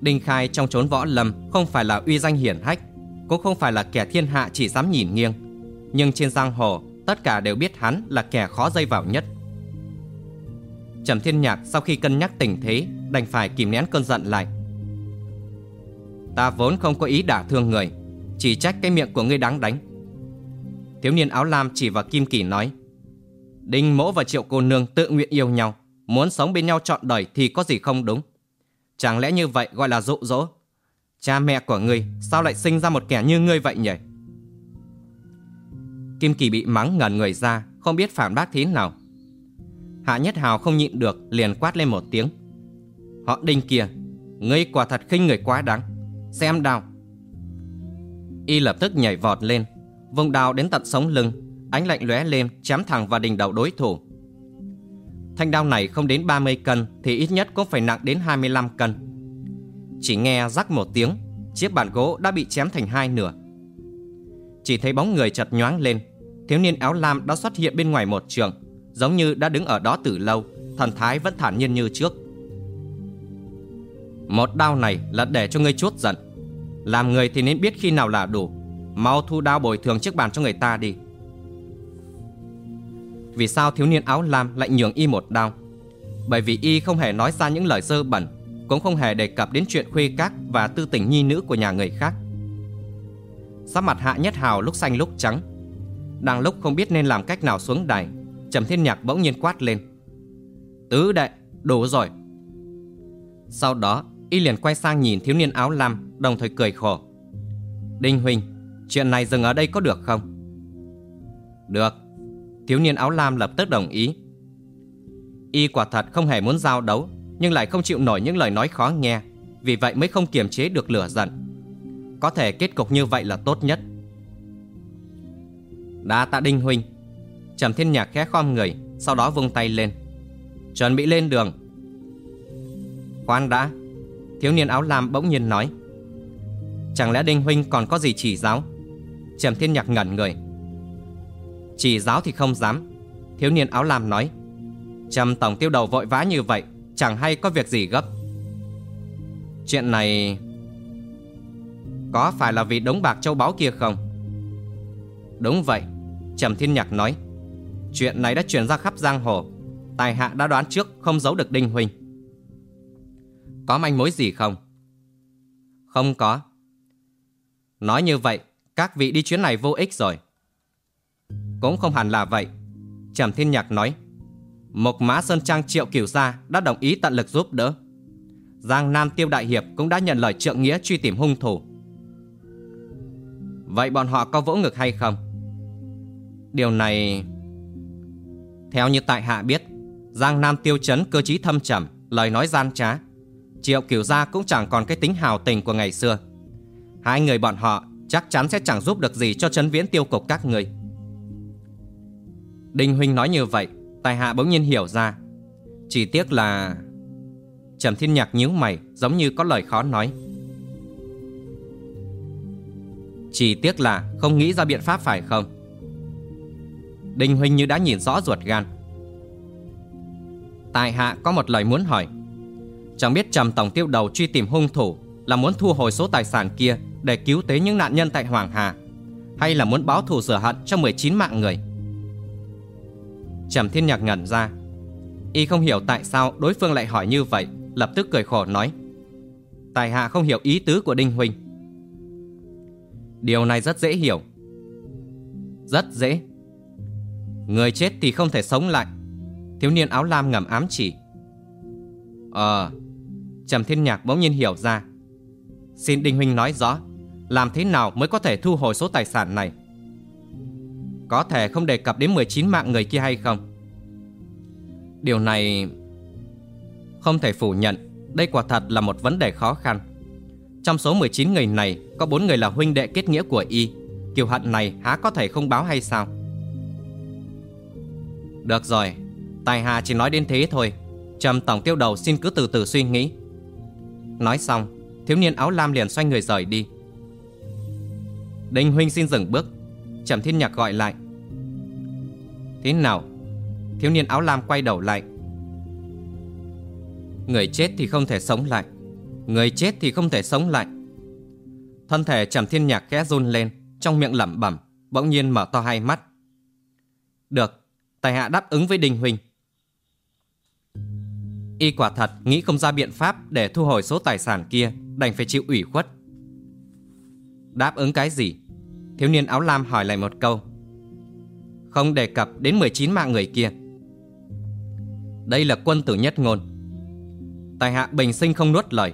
Speaker 1: Đinh Khai trong chốn võ lâm không phải là uy danh hiển hách, cũng không phải là kẻ thiên hạ chỉ dám nhìn nghiêng. Nhưng trên giang hồ, tất cả đều biết hắn là kẻ khó dây vào nhất. Trầm Thiên Nhạc sau khi cân nhắc tình thế, đành phải kìm nén cơn giận lại. Ta vốn không có ý đả thương người, Chỉ trách cái miệng của ngươi đáng đánh Thiếu niên áo lam chỉ vào Kim Kỳ nói Đinh mỗ và triệu cô nương tự nguyện yêu nhau Muốn sống bên nhau trọn đời thì có gì không đúng Chẳng lẽ như vậy gọi là dụ dỗ Cha mẹ của ngươi, sao lại sinh ra một kẻ như ngươi vậy nhỉ? Kim Kỳ bị mắng ngẩn người ra, Không biết phản bác thế nào. Hạ Nhất Hào không nhịn được, liền quát lên một tiếng. Họ đinh kia, Ngươi quả thật khinh người quá đáng. Xem đào Y lập tức nhảy vọt lên Vùng đào đến tận sống lưng, Ánh lạnh lóe lên, chém thẳng vào đỉnh đầu đối thủ. Thanh đao này không đến 30 cân Thì ít nhất cũng phải nặng đến 25 cân. Chỉ nghe rắc một tiếng, Chiếc bàn gỗ đã bị chém thành hai nửa. Chỉ thấy bóng người chật nhoáng lên. Thiếu niên áo lam đã xuất hiện bên ngoài một trường, Giống như đã đứng ở đó từ lâu, Thần thái vẫn thản nhiên như trước. Một đao này là để cho ngươi chuốt giận. Làm người thì nên biết khi nào là đủ. Mau thu đao bồi thường chiếc bàn cho người ta đi. Vì sao thiếu niên áo lam lại nhường y một đao? Bởi vì y không hề nói ra những lời dơ bẩn. Cũng không hề đề cập đến chuyện khuê các Và tư tình nhi nữ của nhà người khác. Sắc mặt hạ nhất hào lúc xanh lúc trắng. Đang lúc không biết nên làm cách nào xuống đài Trầm Thiên Nhạc bỗng nhiên quát lên. Tứ đệ, đủ rồi. Sau đó Y liền quay sang nhìn thiếu niên áo lam Đồng thời cười khổ. Đinh Huynh Chuyện này dừng ở đây có được không? Được. Thiếu niên áo lam lập tức đồng ý. Y quả thật không hề muốn giao đấu nhưng lại không chịu nổi những lời nói khó nghe, Vì vậy mới không kiềm chế được lửa giận. Có thể kết cục như vậy là tốt nhất. Đã tạ Đinh Huynh. Trầm Thiên Nhạc khẽ khom người, Sau đó vung tay lên. Chuẩn bị lên đường. Khoan đã. Thiếu niên áo lam bỗng nhiên nói. Chẳng lẽ Đinh Huynh còn có gì chỉ giáo? Trầm Thiên Nhạc ngẩn người. Chỉ giáo thì không dám. Thiếu niên áo lam nói. Trầm Tổng tiêu đầu vội vã như vậy. Chẳng hay có việc gì gấp. Chuyện này Có phải là vì đống bạc châu báu kia không? Đúng vậy, Trầm Thiên Nhạc nói. Chuyện này đã truyền ra khắp giang hồ. Tài hạ đã đoán trước không giấu được Đinh Huynh. Có manh mối gì không? Không có. Nói như vậy, Các vị đi chuyến này vô ích rồi. Cũng không hẳn là vậy, Trầm Thiên Nhạc nói. Mộc Mã Sơn Trang Triệu Cửu Gia đã đồng ý tận lực giúp đỡ Giang Nam Tiêu Đại Hiệp cũng đã nhận lời trượng nghĩa truy tìm hung thủ Vậy bọn họ có vỗ ngực hay không? Điều này theo như tại hạ biết, Giang Nam tiêu chấn cơ trí thâm trầm, lời nói gian trá. Triệu Cửu Gia cũng chẳng còn cái tính hào tình của ngày xưa. Hai người bọn họ chắc chắn sẽ chẳng giúp được gì cho chấn viễn tiêu cục các người. Đinh Huynh nói như vậy, tại hạ bỗng nhiên hiểu ra. Chỉ tiếc là... Trầm Thiên Nhạc nhíu mày, giống như có lời khó nói. Chỉ tiếc là không nghĩ ra biện pháp phải không? Đinh Huynh như đã nhìn rõ ruột gan Tài hạ có một lời muốn hỏi Chẳng biết Trầm Tổng tiêu đầu truy tìm hung thủ Là muốn thu hồi số tài sản kia Để cứu tế những nạn nhân tại Hoàng Hà, Hay là muốn báo thù rửa hận cho 19 mạng người Trầm Thiên Nhạc ngẩn ra. Y không hiểu tại sao đối phương lại hỏi như vậy, Lập tức cười khổ nói. Tài hạ không hiểu ý tứ của Đinh Huynh. Điều này rất dễ hiểu. Rất dễ. Người chết thì không thể sống lại. Thiếu niên áo lam ngầm ám chỉ. Ờ Trầm Thiên Nhạc bỗng nhiên hiểu ra. Xin Đinh Huynh nói rõ, Làm thế nào mới có thể thu hồi số tài sản này? Có thể không đề cập đến 19 mạng người kia hay không Điều này Không thể phủ nhận Đây quả thật là một vấn đề khó khăn Trong số 19 người này Có 4 người là huynh đệ kết nghĩa của y Kiều hận này há có thể không báo hay sao được rồi, Tài Hà chỉ nói đến thế thôi. Trầm tổng tiêu đầu xin cứ từ từ suy nghĩ. Nói xong, thiếu niên áo lam liền xoay người rời đi. Đinh huynh xin dừng bước. Trầm Thiên Nhạc gọi lại. Thế nào? Thiếu niên áo lam quay đầu lại. Người chết thì không thể sống lại. Người chết thì không thể sống lại. Thân thể Trầm Thiên Nhạc khẽ run lên, trong miệng lẩm bẩm, bỗng nhiên mở to hai mắt. Được, Tài hạ đáp ứng với Đình Huỳnh. Y quả thật nghĩ không ra biện pháp để thu hồi số tài sản kia, đành phải chịu ủy khuất. Đáp ứng cái gì? Thiếu niên áo lam hỏi lại một câu. Không đề cập đến 19 mạng người kia. Đây là quân tử nhất ngôn. Tài hạ bình sinh không nuốt lời.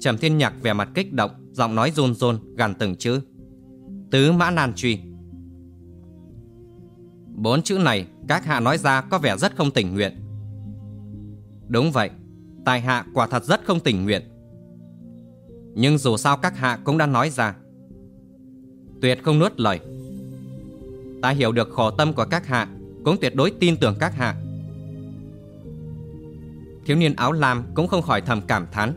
Speaker 1: Trầm Thiên Nhạc vẻ mặt kích động, giọng nói run run, gằn từng chữ. Tứ mã nan truy. Bốn chữ này các hạ nói ra có vẻ rất không tình nguyện. Đúng vậy, tài hạ quả thật rất không tình nguyện. Nhưng dù sao các hạ cũng đã nói ra. Tuyệt không nuốt lời. Ta hiểu được khổ tâm của các hạ, cũng tuyệt đối tin tưởng các hạ. Thiếu niên áo lam cũng không khỏi thầm cảm thán,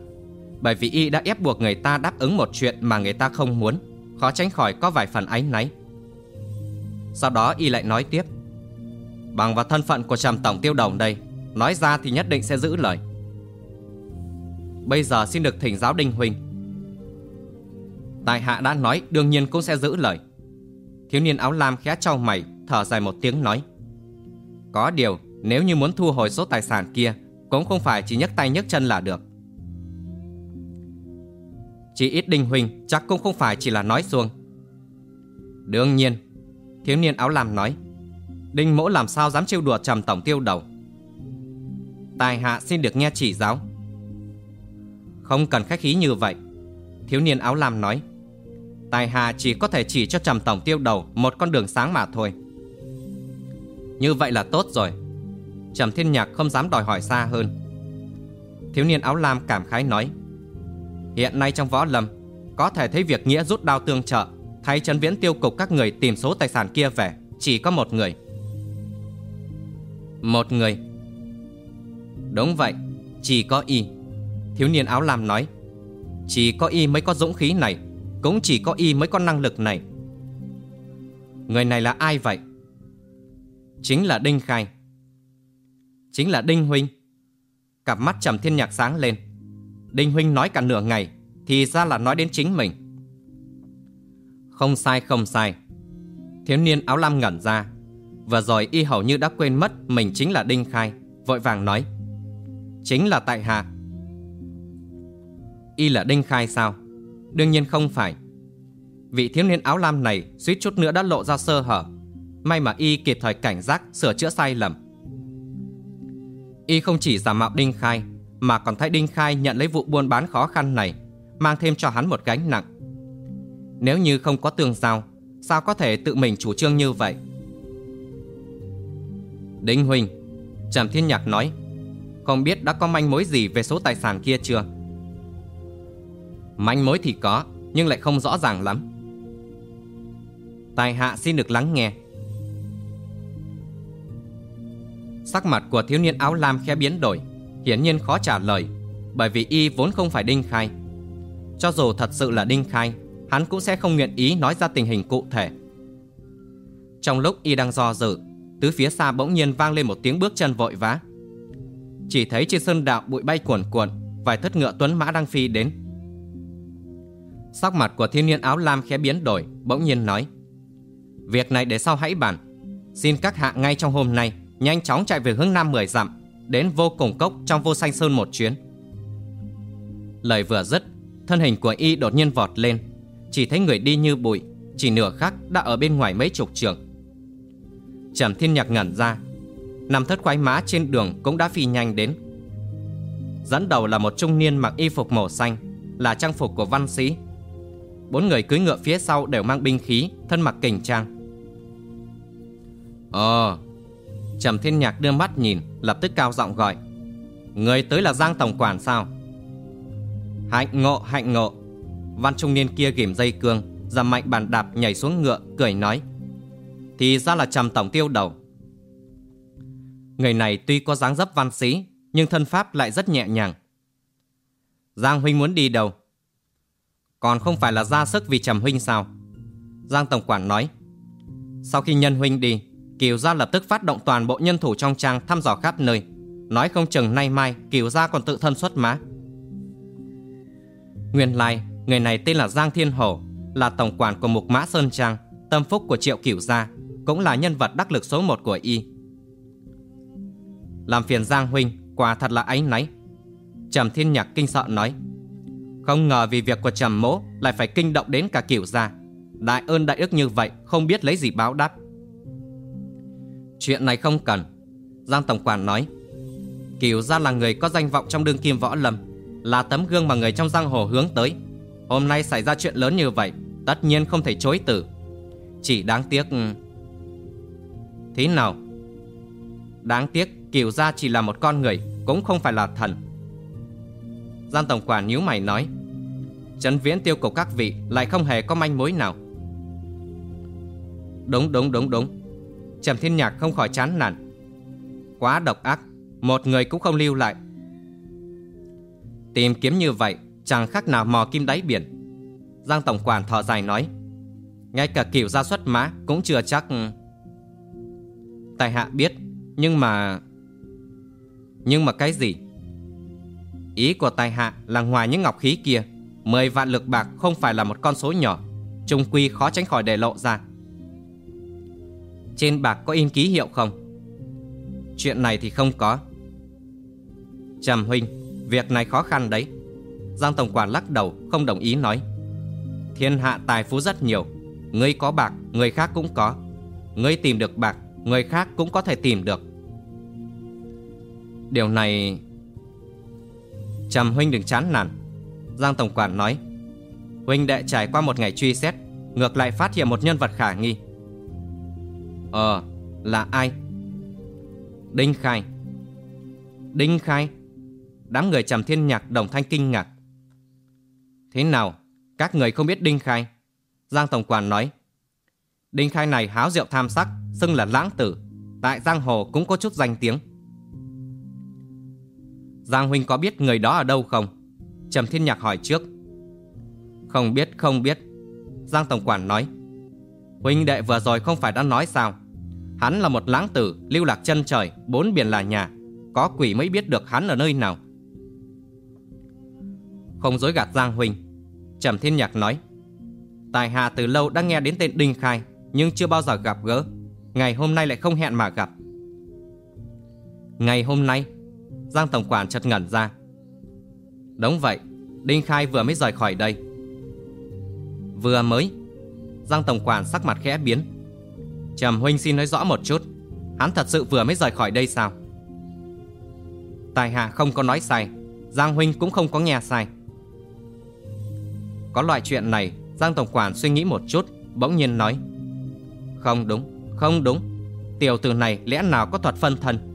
Speaker 1: bởi vì y đã ép buộc người ta đáp ứng một chuyện mà người ta không muốn, khó tránh khỏi có vài phần áy náy. Sau đó y lại nói tiếp Bằng vào thân phận của trầm tổng tiêu đồng đây Nói ra thì nhất định sẽ giữ lời Bây giờ xin được thỉnh giáo Đinh Huynh Tài hạ đã nói đương nhiên cũng sẽ giữ lời Thiếu niên áo lam khẽ trao mày, Thở dài một tiếng nói. Có điều, nếu như muốn thu hồi số tài sản kia, Cũng không phải chỉ nhấc tay nhấc chân là được. Chỉ ít Đinh Huynh chắc cũng không phải chỉ là nói xuông. Đương nhiên, Thiếu niên áo lam nói, Đinh mỗ làm sao dám trêu đùa trầm tổng tiêu đầu? Tài hạ xin được nghe chỉ giáo. Không cần khách khí như vậy, Thiếu niên áo lam nói. Tài Hà chỉ có thể chỉ cho trầm tổng tiêu đầu Một con đường sáng mà thôi. Như vậy là tốt rồi. Trầm thiên nhạc không dám đòi hỏi xa hơn. Thiếu niên áo lam cảm khái nói, Hiện nay trong võ lâm, Có thể thấy việc nghĩa rút đao tương trợ, Thay Trấn Viễn tiêu cục các người tìm số tài sản kia về, Chỉ có một người. Một người? Đúng vậy, Chỉ có y. Thiếu niên áo lam nói, Chỉ có y mới có dũng khí này cũng chỉ có y mới có năng lực này. Người này là ai vậy? Chính là Đinh Khai. Chính là Đinh Huynh. Cặp mắt trầm thiên nhạc sáng lên. Đinh Huynh nói cả nửa ngày, Thì ra là nói đến chính mình. Không sai không sai. Thiếu niên áo lam ngẩn ra. Và rồi y hầu như đã quên mất Mình chính là Đinh Khai, Vội vàng nói. Chính là tại hạ. Y là Đinh Khai sao? Đương nhiên không phải. Vị thiếu niên áo lam này suýt chút nữa đã lộ ra sơ hở. May mà y kịp thời cảnh giác, Sửa chữa sai lầm. Y không chỉ giả mạo Đinh Khai, Mà còn thay Đinh Khai nhận lấy vụ buôn bán khó khăn này, Mang thêm cho hắn một gánh nặng. Nếu như không có tường giao Sao có thể tự mình chủ trương như vậy? Đinh Huynh Trầm Thiên Nhạc nói, Không biết đã có manh mối gì về số tài sản kia chưa? Manh mối thì có Nhưng lại không rõ ràng lắm Tài hạ xin được lắng nghe Sắc mặt của thiếu niên áo lam khẽ biến đổi Hiển nhiên khó trả lời Bởi vì y vốn không phải Đinh Khai Cho dù thật sự là Đinh Khai hắn cũng sẽ không nguyện ý nói ra tình hình cụ thể. Trong lúc y đang do dự, tứ phía xa bỗng nhiên vang lên một tiếng bước chân vội vã. Chỉ thấy trên sơn đạo bụi bay cuồn cuộn, vài thất ngựa tuấn mã đang phi đến. Sắc mặt của thiên niên áo lam khẽ biến đổi, bỗng nhiên nói: "Việc này để sau hãy bàn, xin các hạ ngay trong hôm nay nhanh chóng chạy về hướng nam 10 dặm, đến vô cùng cốc trong vô xanh sơn một chuyến." Lời vừa dứt, thân hình của y đột nhiên vọt lên, chỉ thấy người đi như bụi Chỉ nửa khắc đã ở bên ngoài mấy chục trường. Trầm thiên nhạc ngẩn ra Nằm thất khoái mã trên đường cũng đã phi nhanh đến. Dẫn đầu là một trung niên mặc y phục màu xanh Là trang phục của văn sĩ. Bốn người cưới ngựa phía sau đều mang binh khí, Thân mặc kình trang. Ờ Trầm thiên nhạc đưa mắt nhìn, Lập tức cao giọng gọi, Người tới là Giang Tổng Quản sao? Hạnh ngộ hạnh ngộ. Văn trung niên kia ghim dây cương Dầm mạnh bàn đạp nhảy xuống ngựa, Cười nói, Thì ra là trầm tổng tiêu đầu. Người này tuy có dáng dấp văn sĩ, Nhưng thân pháp lại rất nhẹ nhàng. Giang huynh muốn đi đâu? Còn không phải là ra sức vì trầm huynh sao? Giang tổng quản nói. Sau khi nhân huynh đi Kiều gia lập tức phát động toàn bộ nhân thủ trong trang thăm dò khắp nơi. Nói không chừng nay mai Kiều gia còn tự thân xuất mã. Nguyên lai Người này tên là Giang Thiên Hổ, là tổng quản của Mục Mã Sơn Trang, tâm phúc của Triệu Cửu Gia, cũng là nhân vật đắc lực số một của y. Làm phiền Giang Huynh, quả thật là áy náy. Trầm Thiên Nhạc kinh sợ nói, không ngờ vì việc của Trầm Mỗ lại phải kinh động đến cả kiểu gia. Đại ơn đại ức như vậy không biết lấy gì báo đáp. Chuyện này không cần. Giang Tổng Quản nói. Kiểu gia là người có danh vọng trong đương kim võ lâm, là tấm gương mà người trong giang hồ hướng tới. Hôm nay xảy ra chuyện lớn như vậy, tất nhiên không thể chối từ. Chỉ đáng tiếc... Thế nào? Đáng tiếc Kiều Gia chỉ là một con người Cũng không phải là thần Giang Tổng Quản nhíu mày nói. Trấn viễn tiêu cầu các vị Lại không hề có manh mối nào. Đúng đúng đúng đúng. Trầm Thiên Nhạc không khỏi chán nản. Quá độc ác, Một người cũng không lưu lại. Tìm kiếm như vậy, Chẳng khác nào mò kim đáy biển. Giang Tổng Quản thở dài nói. Ngay cả kiểu gia xuất mã Cũng chưa chắc. Tài hạ biết, Nhưng mà Nhưng mà cái gì? Ý của tài hạ là ngoài những ngọc khí kia, mười vạn lực bạc không phải là một con số nhỏ, Trung quy khó tránh khỏi để lộ ra. Trên bạc có in ký hiệu không? Chuyện này thì không có. Trầm huynh, Việc này khó khăn đấy. Giang Tổng Quản lắc đầu, không đồng ý nói. Thiên hạ tài phú rất nhiều, Ngươi có bạc, Người khác cũng có. Ngươi tìm được bạc, Người khác cũng có thể tìm được. Điều này Trầm huynh đừng chán nản. Giang Tổng Quản nói, Huynh đệ trải qua một ngày truy xét, Ngược lại phát hiện một nhân vật khả nghi. Ờ Là ai? Đinh Khai. Đinh Khai, Đám người trầm thiên nhạc đồng thanh kinh ngạc. Thế nào, Các người không biết Đinh Khai? Giang Tổng Quản nói, Đinh Khai này háo rượu tham sắc, Xưng là lãng tử. Tại Giang Hồ cũng có chút danh tiếng. Giang Huynh có biết người đó ở đâu không? Trầm Thiên Nhạc hỏi trước. Không biết không biết. Giang Tổng Quản nói. Huynh đệ vừa rồi không phải đã nói sao? Hắn là một lãng tử, Lưu lạc chân trời, Bốn biển là nhà. Có quỷ mới biết được hắn ở nơi nào. Không dối gạt Giang Huynh. Trầm Thiên Nhạc nói. Tài hạ từ lâu đã nghe đến tên Đinh Khai, Nhưng chưa bao giờ gặp gỡ. Ngày hôm nay lại không hẹn mà gặp. Ngày hôm nay Giang Tổng Quản chợt ngẩn ra. Đúng vậy, Đinh Khai vừa mới rời khỏi đây. Vừa mới, Giang Tổng Quản sắc mặt khẽ biến. Trầm Huynh xin nói rõ một chút, Hắn thật sự vừa mới rời khỏi đây sao? Tài hạ không có nói sai, Giang Huynh cũng không có nghe sai. Có loại chuyện này, Giang Tổng Quản suy nghĩ một chút, Bỗng nhiên nói. Không đúng không đúng. Tiểu tử này lẽ nào có thuật phân thân?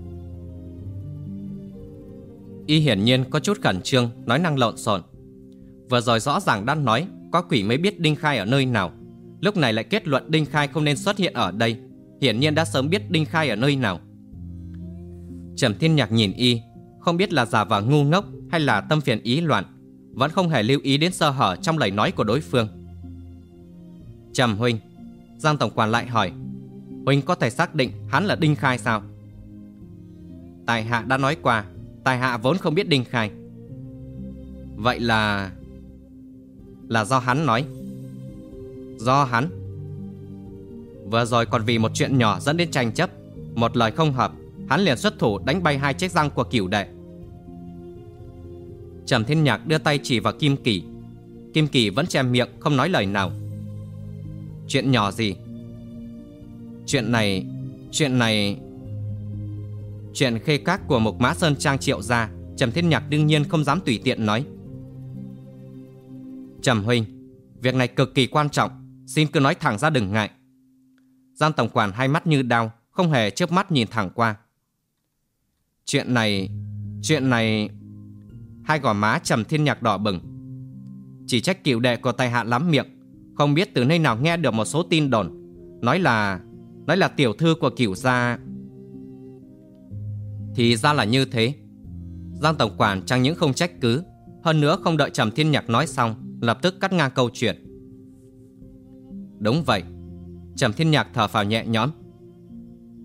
Speaker 1: Y hiển nhiên có chút khẩn trương Nói năng lộn xộn. Vừa rồi rõ ràng đã nói Có quỷ mới biết Đinh Khai ở nơi nào. Lúc này lại kết luận Đinh Khai không nên xuất hiện ở đây. Hiển nhiên đã sớm biết Đinh Khai ở nơi nào. Trầm Thiên Nhạc nhìn Y Không biết là giả vờ ngu ngốc Hay là tâm phiền ý loạn Vẫn không hề lưu ý đến sơ hở trong lời nói của đối phương. Trầm Huynh Giang Tổng Quản lại hỏi Huynh có thể xác định hắn là Đinh Khai sao? Tài hạ đã nói qua, tài hạ vốn không biết Đinh Khai. Vậy là... Là do hắn nói. Do hắn. Vừa rồi còn vì một chuyện nhỏ dẫn đến tranh chấp, một lời không hợp, hắn liền xuất thủ đánh bay hai chiếc răng của cửu đệ. Trầm Thiên Nhạc đưa tay chỉ vào Kim Kỳ. Kim Kỳ vẫn che miệng không nói lời nào. Chuyện nhỏ gì? Chuyện này... Chuyện này... Chuyện khê các của một mã sơn trang triệu ra, Trầm Thiên Nhạc đương nhiên không dám tùy tiện nói. Trầm Huynh, Việc này cực kỳ quan trọng, Xin cứ nói thẳng ra đừng ngại. Giang Tổng Quản hai mắt như đau, Không hề chớp mắt nhìn thẳng qua. Chuyện này Chuyện này, Hai gò má Trầm Thiên Nhạc đỏ bừng. Chỉ trách cựu đệ của tài hạ lắm miệng, Không biết từ nơi nào nghe được một số tin đồn. Nói là Nói là tiểu thư của cửu gia thì ra là như thế. Giang Tổng Quản chẳng những không trách cứ, Hơn nữa không đợi Trầm Thiên Nhạc nói xong, Lập tức cắt ngang câu chuyện. Đúng vậy. Trầm Thiên Nhạc thở phào nhẹ nhõm.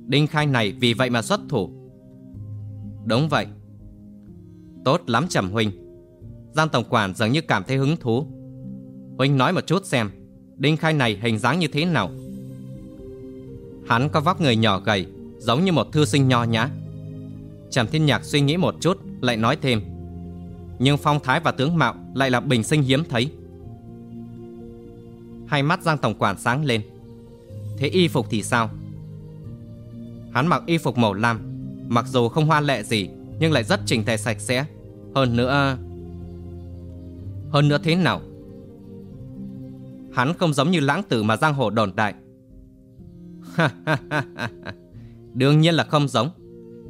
Speaker 1: Đinh Khai này vì vậy mà xuất thủ. Đúng vậy. Tốt lắm Trầm Huynh Giang Tổng Quản dường như cảm thấy hứng thú. Huynh nói một chút xem, Đinh Khai này hình dáng như thế nào? Hắn có vóc người nhỏ gầy, Giống như một thư sinh nho nhã. Trầm Thiên Nhạc suy nghĩ một chút, Lại nói thêm. Nhưng phong thái và tướng mạo lại là bình sinh hiếm thấy. Hai mắt Giang Tổng Quản sáng lên. Thế y phục thì sao? Hắn mặc y phục màu lam, Mặc dù không hoa lệ gì, Nhưng lại rất chỉnh tề sạch sẽ. Hơn nữa Hơn nữa thế nào? Hắn không giống như lãng tử mà Giang Hồ đồn đại. Đương nhiên là không giống.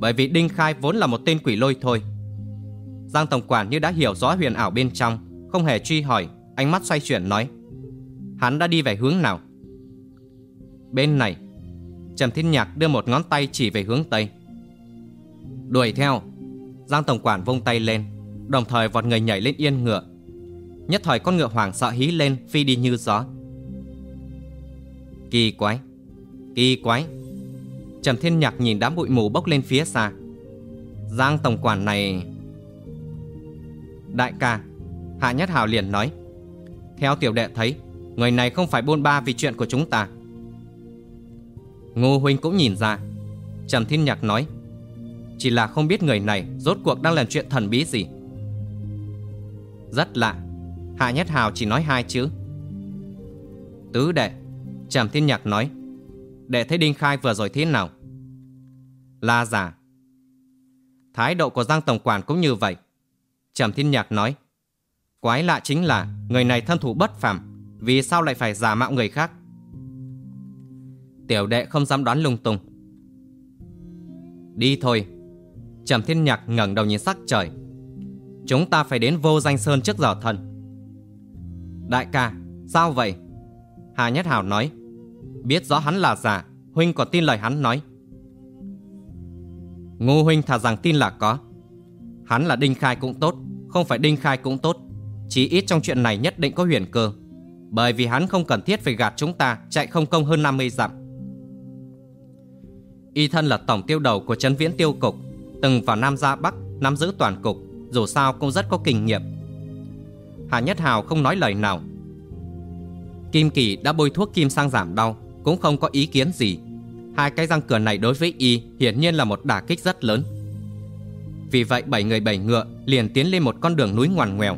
Speaker 1: Bởi vì Đinh Khai vốn là một tên quỷ lôi thôi. Giang Tổng Quản như đã hiểu rõ huyền ảo bên trong, Không hề truy hỏi, Ánh mắt xoay chuyển nói, Hắn đã đi về hướng nào? Bên này, Trầm Thiên Nhạc đưa một ngón tay chỉ về hướng Tây. Đuổi theo. Giang Tổng Quản vung tay lên, Đồng thời vọt người nhảy lên yên ngựa. Nhất thời con ngựa hoàng sợ hí lên, Phi đi như gió. Kỳ quái Kỳ quái. Trầm Thiên Nhạc nhìn đám bụi mù bốc lên phía xa. Giang Tổng Quản này Đại ca, Hạ Nhất Hào liền nói, Theo tiểu đệ thấy, Người này không phải buôn ba vì chuyện của chúng ta. Ngô Huynh cũng nhìn ra. Trầm Thiên Nhạc nói, Chỉ là không biết người này Rốt cuộc đang làm chuyện thần bí gì. Rất lạ, Hạ Nhất Hào chỉ nói hai chữ. Tứ đệ Trầm Thiên Nhạc nói Đệ thấy Đinh Khai vừa rồi thế nào? La giả. Thái độ của Giang Tổng Quản cũng như vậy. Trầm Thiên Nhạc nói, Quái lạ chính là Người này thân thủ bất phàm, Vì sao lại phải giả mạo người khác? Tiểu đệ không dám đoán lung tung. Đi thôi. Trầm Thiên Nhạc ngẩng đầu nhìn sắc trời. Chúng ta phải đến vô danh sơn trước giờ thần. Đại ca, Sao vậy? Hà Nhất Hảo nói Biết rõ hắn là giả, Huynh còn tin lời hắn nói. Ngô Huynh thà rằng tin là có. Hắn là Đinh Khai cũng tốt, Không phải Đinh Khai cũng tốt. Chỉ ít trong chuyện này nhất định có huyền cơ. Bởi vì hắn không cần thiết phải gạt chúng ta, Chạy không công hơn 50 dặm. Y thân là tổng tiêu đầu của chấn viễn tiêu cục, Từng vào Nam ra Bắc, Nắm giữ toàn cục, Dù sao cũng rất có kinh nghiệm. Hà Nhất Hào không nói lời nào. Kim Kỳ đã bôi thuốc kim sang giảm đau. Cũng không có ý kiến gì Hai cái răng cửa này đối với Y Hiển nhiên là một đả kích rất lớn Vì vậy bảy người bảy ngựa liền tiến lên một con đường núi ngoằn ngoèo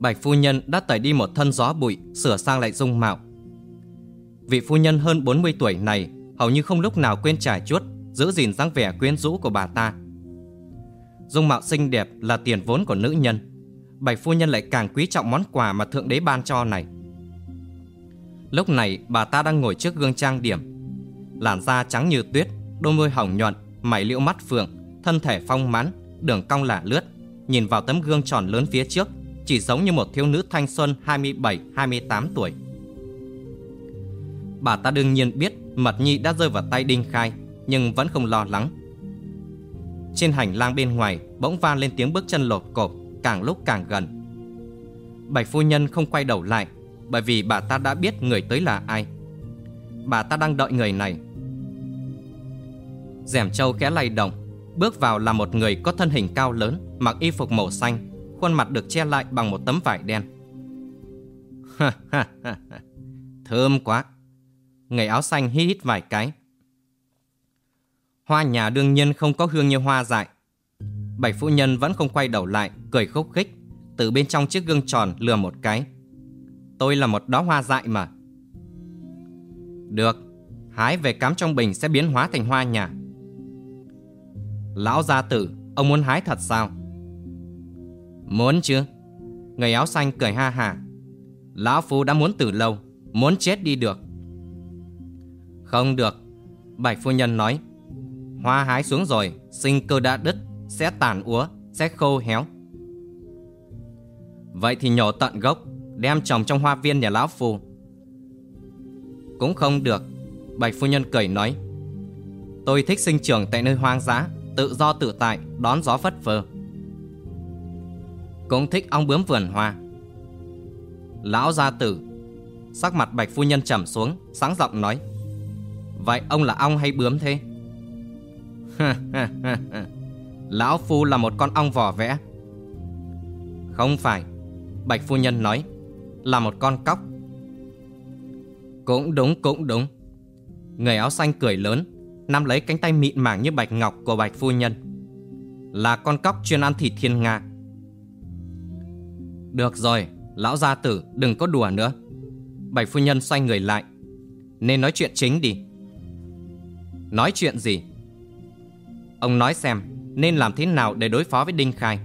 Speaker 1: Bạch phu nhân đã tẩy đi một thân gió bụi, sửa sang lại dung mạo. Vị phu nhân hơn 40 tuổi này hầu như không lúc nào quên trải chuốt, giữ gìn dáng vẻ quyến rũ của bà ta. Dung mạo xinh đẹp là tiền vốn của nữ nhân. Bạch phu nhân lại càng quý trọng món quà mà thượng đế ban cho này. Lúc này bà ta đang ngồi trước gương trang điểm. Làn da trắng như tuyết, đôi môi hồng nhuận, mày liễu mắt phượng, thân thể phong mãn, đường cong lả lướt. Nhìn vào tấm gương tròn lớn phía trước, chỉ giống như một thiếu nữ thanh xuân 27-28 tuổi. Bà ta đương nhiên biết Mật Nhi đã rơi vào tay Đinh Khai, nhưng vẫn không lo lắng. Trên hành lang bên ngoài bỗng vang lên tiếng bước chân lột cộp, càng lúc càng gần. Bạch phu nhân không quay đầu lại, bởi vì bà ta đã biết người tới là ai. Bà ta đang đợi người này. Dẻm châu khẽ lay động, bước vào là một người có thân hình cao lớn, mặc y phục màu xanh, khuôn mặt được che lại bằng một tấm vải đen. Thơm quá. Người áo xanh hít hít vài cái. Hoa nhà đương nhiên không có hương như hoa dại. Bảy phu nhân vẫn không quay đầu lại, cười khúc khích, từ bên trong chiếc gương tròn lừa một cái. Tôi là một đóa hoa dại mà. Được, hái về cắm trong bình sẽ biến hóa thành hoa nhà. Lão gia tử, ông muốn hái thật sao? Muốn chứ Người áo xanh cười ha hả Lão Phu đã muốn từ lâu Muốn chết đi được Không được Bạch phu nhân nói Hoa hái xuống rồi, Sinh cơ đã đứt, Sẽ tàn úa, Sẽ khô héo. Vậy thì nhổ tận gốc, Đem trồng trong hoa viên nhà Lão Phu Cũng không được, Bạch phu nhân cười nói. Tôi thích sinh trưởng tại nơi hoang dã, Tự do tự tại, Đón gió phất phơ. Cũng thích ong bướm vườn hoa. Lão gia tử, Sắc mặt bạch phu nhân trầm xuống, Sáng giọng nói. Vậy ông là ong hay bướm thế? <laughs> Lão phu là một con ong vỏ vẽ Không phải Bạch phu nhân nói Là một con cóc Cũng đúng, cũng đúng. Người áo xanh cười lớn, nắm lấy cánh tay mịn màng như bạch ngọc của bạch phu nhân. Là con cóc chuyên ăn thịt thiên nga. Được rồi, lão gia tử đừng có đùa nữa. Bạch phu nhân xoay người lại. Nên nói chuyện chính đi. Nói chuyện gì? Ông nói xem nên làm thế nào để đối phó với Đinh Khai.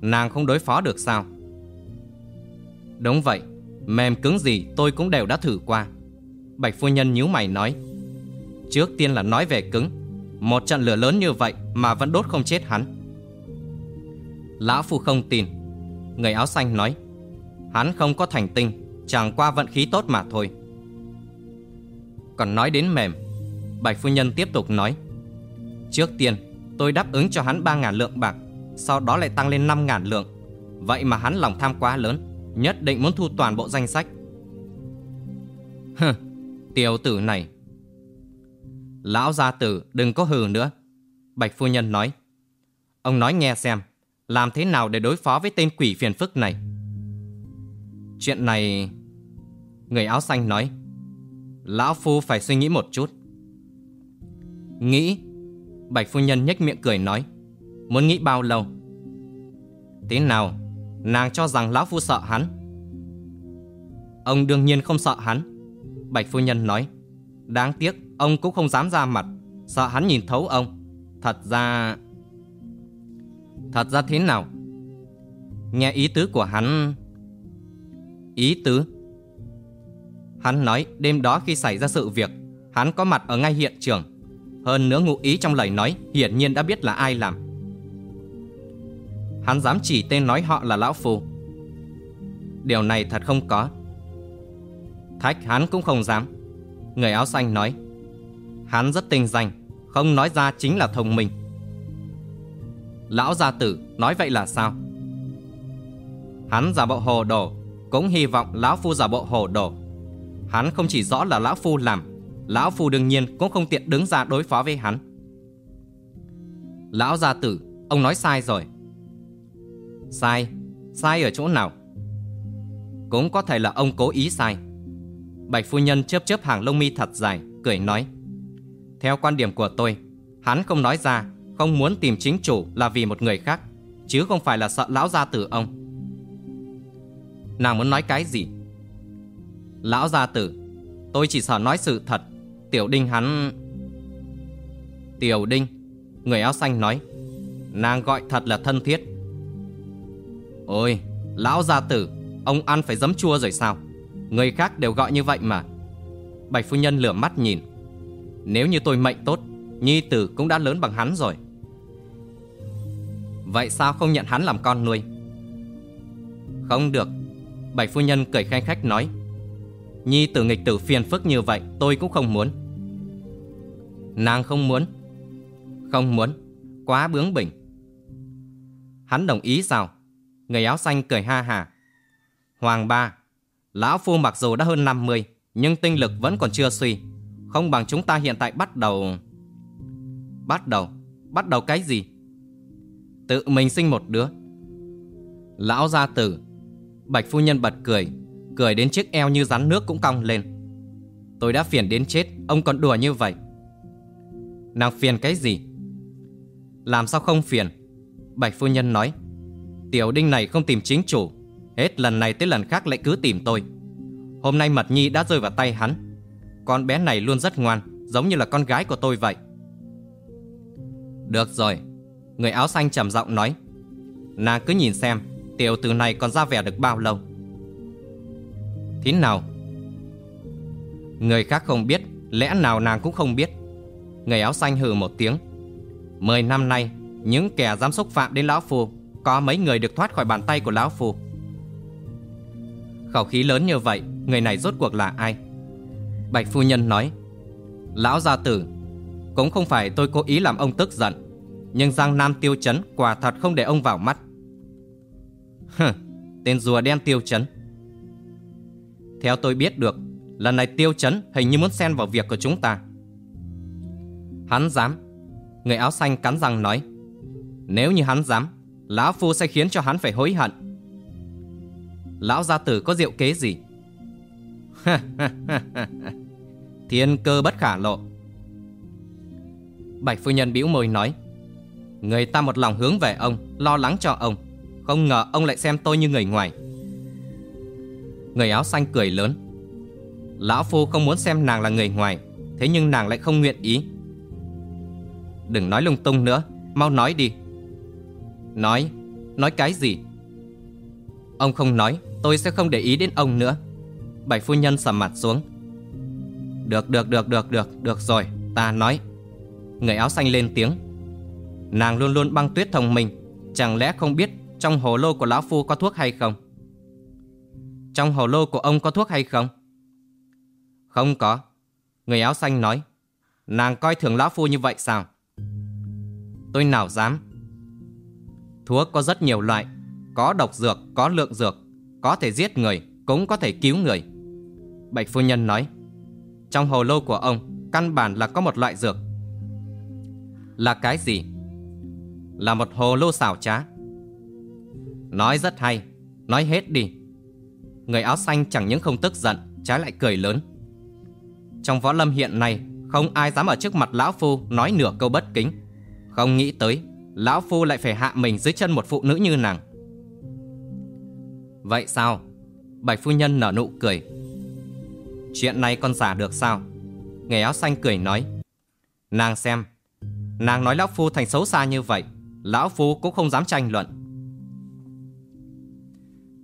Speaker 1: Nàng không đối phó được sao? Đúng vậy, mềm cứng gì tôi cũng đều đã thử qua. Bạch phu nhân nhíu mày nói. Trước tiên là nói về cứng. Một trận lửa lớn như vậy mà vẫn đốt không chết hắn. Lão phu không tin. Người áo xanh nói. Hắn không có thành tinh, chẳng qua vận khí tốt mà thôi. Còn nói đến mềm, Bạch phu nhân tiếp tục nói. Trước tiên, tôi đáp ứng cho hắn 3.000 lượng bạc, sau đó lại tăng lên 5.000 lượng. Vậy mà hắn lòng tham quá lớn, nhất định muốn thu toàn bộ danh sách. <laughs> Hừ, tiểu tử này. Lão gia tử đừng có hừ nữa. Bạch phu nhân nói. Ông nói nghe xem, làm thế nào để đối phó với tên quỷ phiền phức này? Chuyện này... Người áo xanh nói. Lão phu phải suy nghĩ một chút. Nghĩ Bạch phu nhân nhếch miệng cười nói, Muốn nghĩ bao lâu? Thế nào? Nàng cho rằng lão phu sợ hắn. Ông đương nhiên không sợ hắn, Bạch phu nhân nói. Đáng tiếc, ông cũng không dám ra mặt, Sợ hắn nhìn thấu ông. Thật ra Thật ra thế nào? Nghe ý tứ của hắn Ý tứ? Hắn nói, đêm đó khi xảy ra sự việc, Hắn có mặt ở ngay hiện trường hơn nữa ngụ ý trong lời nói, Hiển nhiên đã biết là ai làm. Hắn dám chỉ tên nói họ là Lão Phu. Điều này thật không có. Thách hắn cũng không dám. Người áo xanh nói, Hắn rất tinh danh, Không nói ra chính là thông minh. Lão gia tử nói vậy là sao? Hắn giả bộ hồ đồ, Cũng hy vọng Lão Phu giả bộ hồ đồ. Hắn không chỉ rõ là Lão Phu làm Lão Phu đương nhiên cũng không tiện đứng ra đối phó với hắn. Lão gia tử, Ông nói sai rồi. Sai Sai ở chỗ nào? Cũng có thể là ông cố ý sai. Bạch phu nhân chớp chớp hàng lông mi thật dài, Cười nói. Theo quan điểm của tôi, Hắn không nói ra, Không muốn tìm chính chủ là vì một người khác, Chứ không phải là sợ lão gia tử ông. Nàng muốn nói cái gì? Lão gia tử, Tôi chỉ sợ nói sự thật. Tiểu Đinh hắn... Tiểu Đinh, người áo xanh nói. Nàng gọi thật là thân thiết. Ôi, lão gia tử, ông ăn phải giấm chua rồi sao? Người khác đều gọi như vậy mà. Bạch phu nhân lửa mắt nhìn. Nếu như tôi mệnh tốt, nhi tử cũng đã lớn bằng hắn rồi. Vậy sao không nhận hắn làm con nuôi? Không được. Bạch phu nhân cười khanh khách nói. Nhi tử nghịch tử phiền phức như vậy tôi cũng không muốn. Nàng không muốn. Không muốn. Quá bướng bỉnh. Hắn đồng ý sao? Người áo xanh cười ha hà. Hoàng ba, Lão Phu mặc dù đã hơn 50 Nhưng tinh lực vẫn còn chưa suy. Không bằng chúng ta hiện tại bắt đầu. Bắt đầu? Bắt đầu cái gì? Tự mình sinh một đứa. Lão gia tử. Bạch phu nhân bật cười. Cười đến chiếc eo như rắn nước cũng cong lên. Tôi đã phiền đến chết. Ông còn đùa như vậy. Nàng phiền cái gì? Làm sao không phiền? Bạch phu nhân nói, Tiểu đinh này không tìm chính chủ, Hết lần này tới lần khác lại cứ tìm tôi. Hôm nay mật nhi đã rơi vào tay hắn, Con bé này luôn rất ngoan, Giống như là con gái của tôi vậy. Được rồi, Người áo xanh trầm giọng nói, Nàng cứ nhìn xem, Tiểu tử này còn ra vẻ được bao lâu? Thế nào? Người khác không biết, Lẽ nào nàng cũng không biết? Người áo xanh hừ một tiếng. Mười năm nay, Những kẻ dám xúc phạm đến Lão Phu Có mấy người được thoát khỏi bàn tay của Lão Phu Khẩu khí lớn như vậy, Người này rốt cuộc là ai? Bạch phu nhân nói, Lão gia tử, Cũng không phải tôi cố ý làm ông tức giận, Nhưng Giang Nam tiêu chấn Quả thật không để ông vào mắt. <laughs> Hừ, Tên rùa đen tiêu chấn. Theo tôi biết được, Lần này tiêu chấn hình như muốn xen vào việc của chúng ta. Hắn dám. Người áo xanh cắn răng nói, Nếu như hắn dám, Lão Phu sẽ khiến cho hắn phải hối hận. Lão gia tử có diệu kế gì? <laughs> Thiên cơ bất khả lộ. Bạch phu nhân bĩu môi nói, Người ta một lòng hướng về ông, Lo lắng cho ông, Không ngờ ông lại xem tôi như người ngoài. Người áo xanh cười lớn, Lão Phu không muốn xem nàng là người ngoài, Thế nhưng nàng lại không nguyện ý. Đừng nói lung tung nữa. Mau nói đi. Nói, nói cái gì? Ông không nói Tôi sẽ không để ý đến ông nữa. Bảy phu nhân sầm mặt xuống. Được được được được được Được rồi ta nói. Người áo xanh lên tiếng. Nàng luôn luôn băng tuyết thông minh. Chẳng lẽ không biết Trong hồ lô của lão phu có thuốc hay không? Trong hồ lô của ông có thuốc hay không? Không có. Người áo xanh nói. Nàng coi thường lão phu như vậy sao? Tôi nào dám? Thuốc có rất nhiều loại. Có độc dược, có lượng dược. Có thể giết người, cũng có thể cứu người. Bạch phu nhân nói Trong hồ lô của ông Căn bản là có một loại dược. Là cái gì? Là một hồ lô xảo trá. Nói rất hay. Nói hết đi. Người áo xanh chẳng những không tức giận Trái lại cười lớn. Trong võ lâm hiện nay Không ai dám ở trước mặt lão phu Nói nửa câu bất kính. Không nghĩ tới, Lão Phu lại phải hạ mình dưới chân một phụ nữ như nàng. Vậy sao? Bạch phu nhân nở nụ cười. Chuyện này con giả được sao? Người áo xanh cười nói. Nàng xem, Nàng nói Lão Phu thành xấu xa như vậy, Lão Phu cũng không dám tranh luận.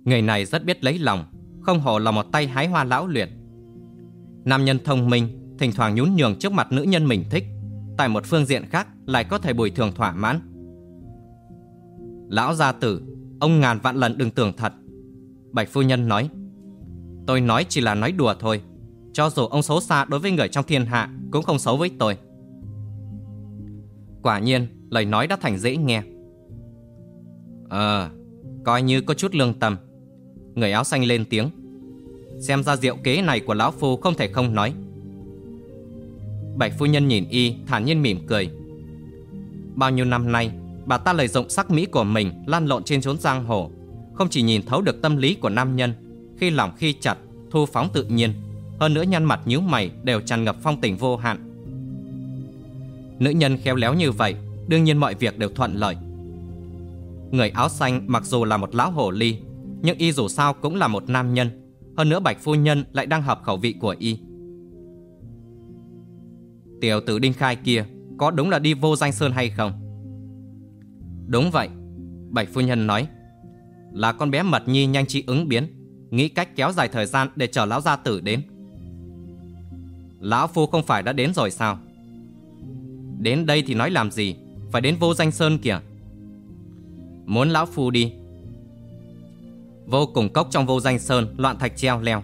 Speaker 1: Người này rất biết lấy lòng, Không hổ là một tay hái hoa lão luyện. Nam nhân thông minh, Thỉnh thoảng nhún nhường trước mặt nữ nhân mình thích. Tại một phương diện khác Lại có thể bồi thường thỏa mãn Lão gia tử, ông ngàn vạn lần đừng tưởng thật. Bạch phu nhân nói, tôi nói chỉ là nói đùa thôi. Cho dù ông xấu xa đối với người trong thiên hạ cũng không xấu với tôi. Quả nhiên, lời nói đã thành dễ nghe. Ờ, coi như có chút lương tâm. Người áo xanh lên tiếng. Xem ra diệu kế này của lão phu không thể không nói. Bạch phu nhân nhìn y thản nhiên mỉm cười. Bao nhiêu năm nay bà ta lợi dụng sắc mỹ của mình lan lộn trên chốn giang hồ, không chỉ nhìn thấu được tâm lý của nam nhân, khi lòng khi chặt, thu phóng tự nhiên, hơn nữa nhăn mặt nhíu mày đều tràn ngập phong tình vô hạn. Nữ nhân khéo léo như vậy, đương nhiên mọi việc đều thuận lợi. Người áo xanh mặc dù là một lão hồ ly, nhưng y dù sao cũng là một nam nhân, hơn nữa Bạch phu nhân lại đang hợp khẩu vị của y. Tiểu tử Đinh Khai kia, có đúng là đi vô danh sơn hay không? Đúng vậy Bạch phu nhân nói. Là con bé mật nhi nhanh trí ứng biến Nghĩ cách kéo dài thời gian để chờ lão gia tử đến. Lão phu không phải đã đến rồi sao? Đến đây thì nói làm gì? Phải đến vô danh sơn kìa. Muốn lão phu đi. Vô cùng cốc trong vô danh sơn Loạn thạch treo leo.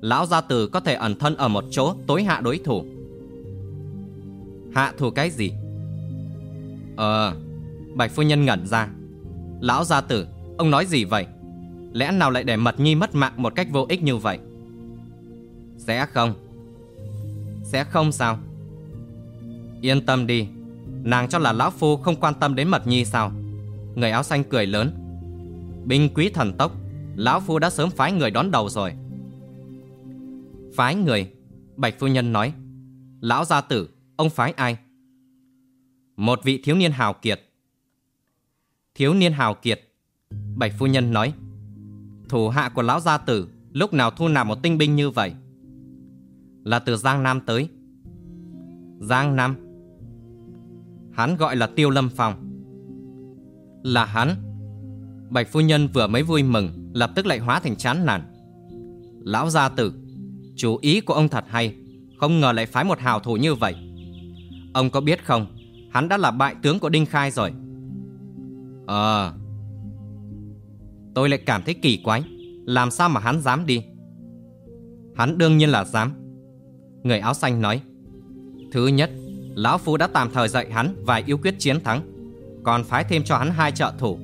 Speaker 1: Lão gia tử có thể ẩn thân ở một chỗ Tối hạ đối thủ. Hạ thủ cái gì? Ờ Bạch phu nhân ngẩn ra. Lão gia tử, Ông nói gì vậy? Lẽ nào lại để mật nhi mất mạng một cách vô ích như vậy? Sẽ không. Sẽ không sao. Yên tâm đi. Nàng cho là lão phu không quan tâm đến mật nhi sao? Người áo xanh cười lớn. Binh quý thần tốc, Lão phu đã sớm phái người đón đầu rồi. Phái người? Bạch phu nhân nói. Lão gia tử Ông phái ai Một vị thiếu niên hào kiệt thiếu niên hào kiệt. Bạch phu nhân nói, thủ hạ của lão gia tử lúc nào thu nạp một tinh binh như vậy? Là từ Giang Nam tới. Giang Nam? Hắn gọi là Tiêu Lâm Phong. Là hắn. Bạch phu nhân vừa mới vui mừng, lập tức lại hóa thành chán nản. Lão gia tử, chủ ý của ông thật hay, không ngờ lại phái một hào thủ như vậy. Ông có biết không, hắn đã là bại tướng của Đinh Khai rồi. Ờ. Tôi lại cảm thấy kỳ quái. Làm sao mà hắn dám đi? Hắn đương nhiên là dám. Người áo xanh nói Thứ nhất Lão Phu đã tạm thời dạy hắn vài yếu quyết chiến thắng Còn phái thêm cho hắn hai trợ thủ.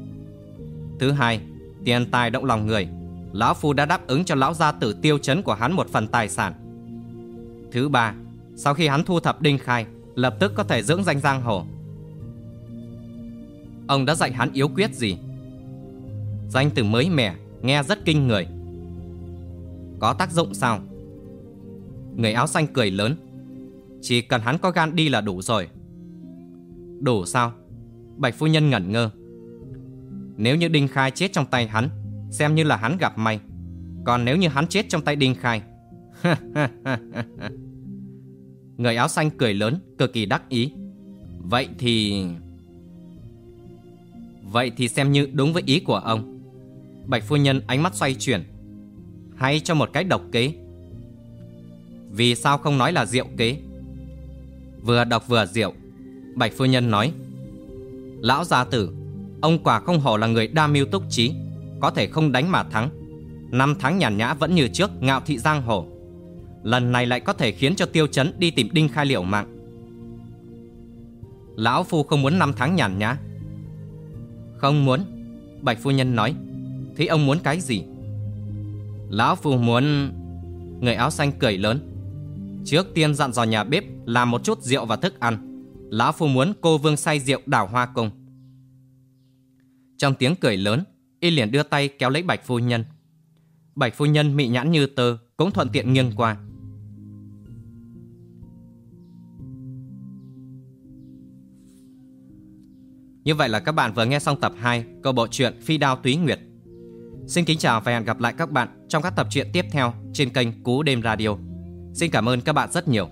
Speaker 1: Thứ hai Tiền tài động lòng người. Lão Phu đã đáp ứng cho lão gia tử tiêu chấn của hắn một phần tài sản. Thứ ba Sau khi hắn thu thập đinh khai Lập tức có thể dưỡng danh giang hồ. Ông đã dạy hắn yếu quyết gì? Danh từ mới mẻ, Nghe rất kinh người. Có tác dụng sao? Người áo xanh cười lớn. Chỉ cần hắn có gan đi là đủ rồi. Đủ sao? Bạch phu nhân ngẩn ngơ. Nếu như Đinh Khai chết trong tay hắn, Xem như là hắn gặp may. Còn nếu như hắn chết trong tay Đinh Khai? <laughs> Người áo xanh cười lớn, Cực kỳ đắc ý. Vậy thì... Vậy thì xem như đúng với ý của ông. Bạch phu nhân ánh mắt xoay chuyển. Hay cho một cái độc kế. Vì sao không nói là rượu kế? Vừa độc vừa rượu, Bạch phu nhân nói, Lão gia tử, Ông quả không hổ là người đa mưu túc trí, Có thể không đánh mà thắng. Năm tháng nhàn nhã vẫn như trước, Ngạo thị giang hồ. Lần này lại có thể khiến cho tiêu chấn đi tìm đinh khai liệu mạng. Lão phu không muốn năm tháng nhàn nhã. Không muốn, Bạch phu nhân nói. Thế ông muốn cái gì? Lão phu muốn Người áo xanh cười lớn. Trước tiên dặn dò nhà bếp Làm một chút rượu và thức ăn. Lão phu muốn cô vương say rượu đảo hoa cung. Trong tiếng cười lớn, Y liền đưa tay kéo lấy bạch phu nhân. Bạch phu nhân mị nhãn như tơ, Cũng thuận tiện nghiêng qua. Như vậy là các bạn vừa nghe xong tập 2 của bộ truyện Phi Đao Túy Nguyệt. Xin kính chào và hẹn gặp lại các bạn trong các tập truyện tiếp theo trên kênh Cú Đêm Radio. Xin cảm ơn các bạn rất nhiều.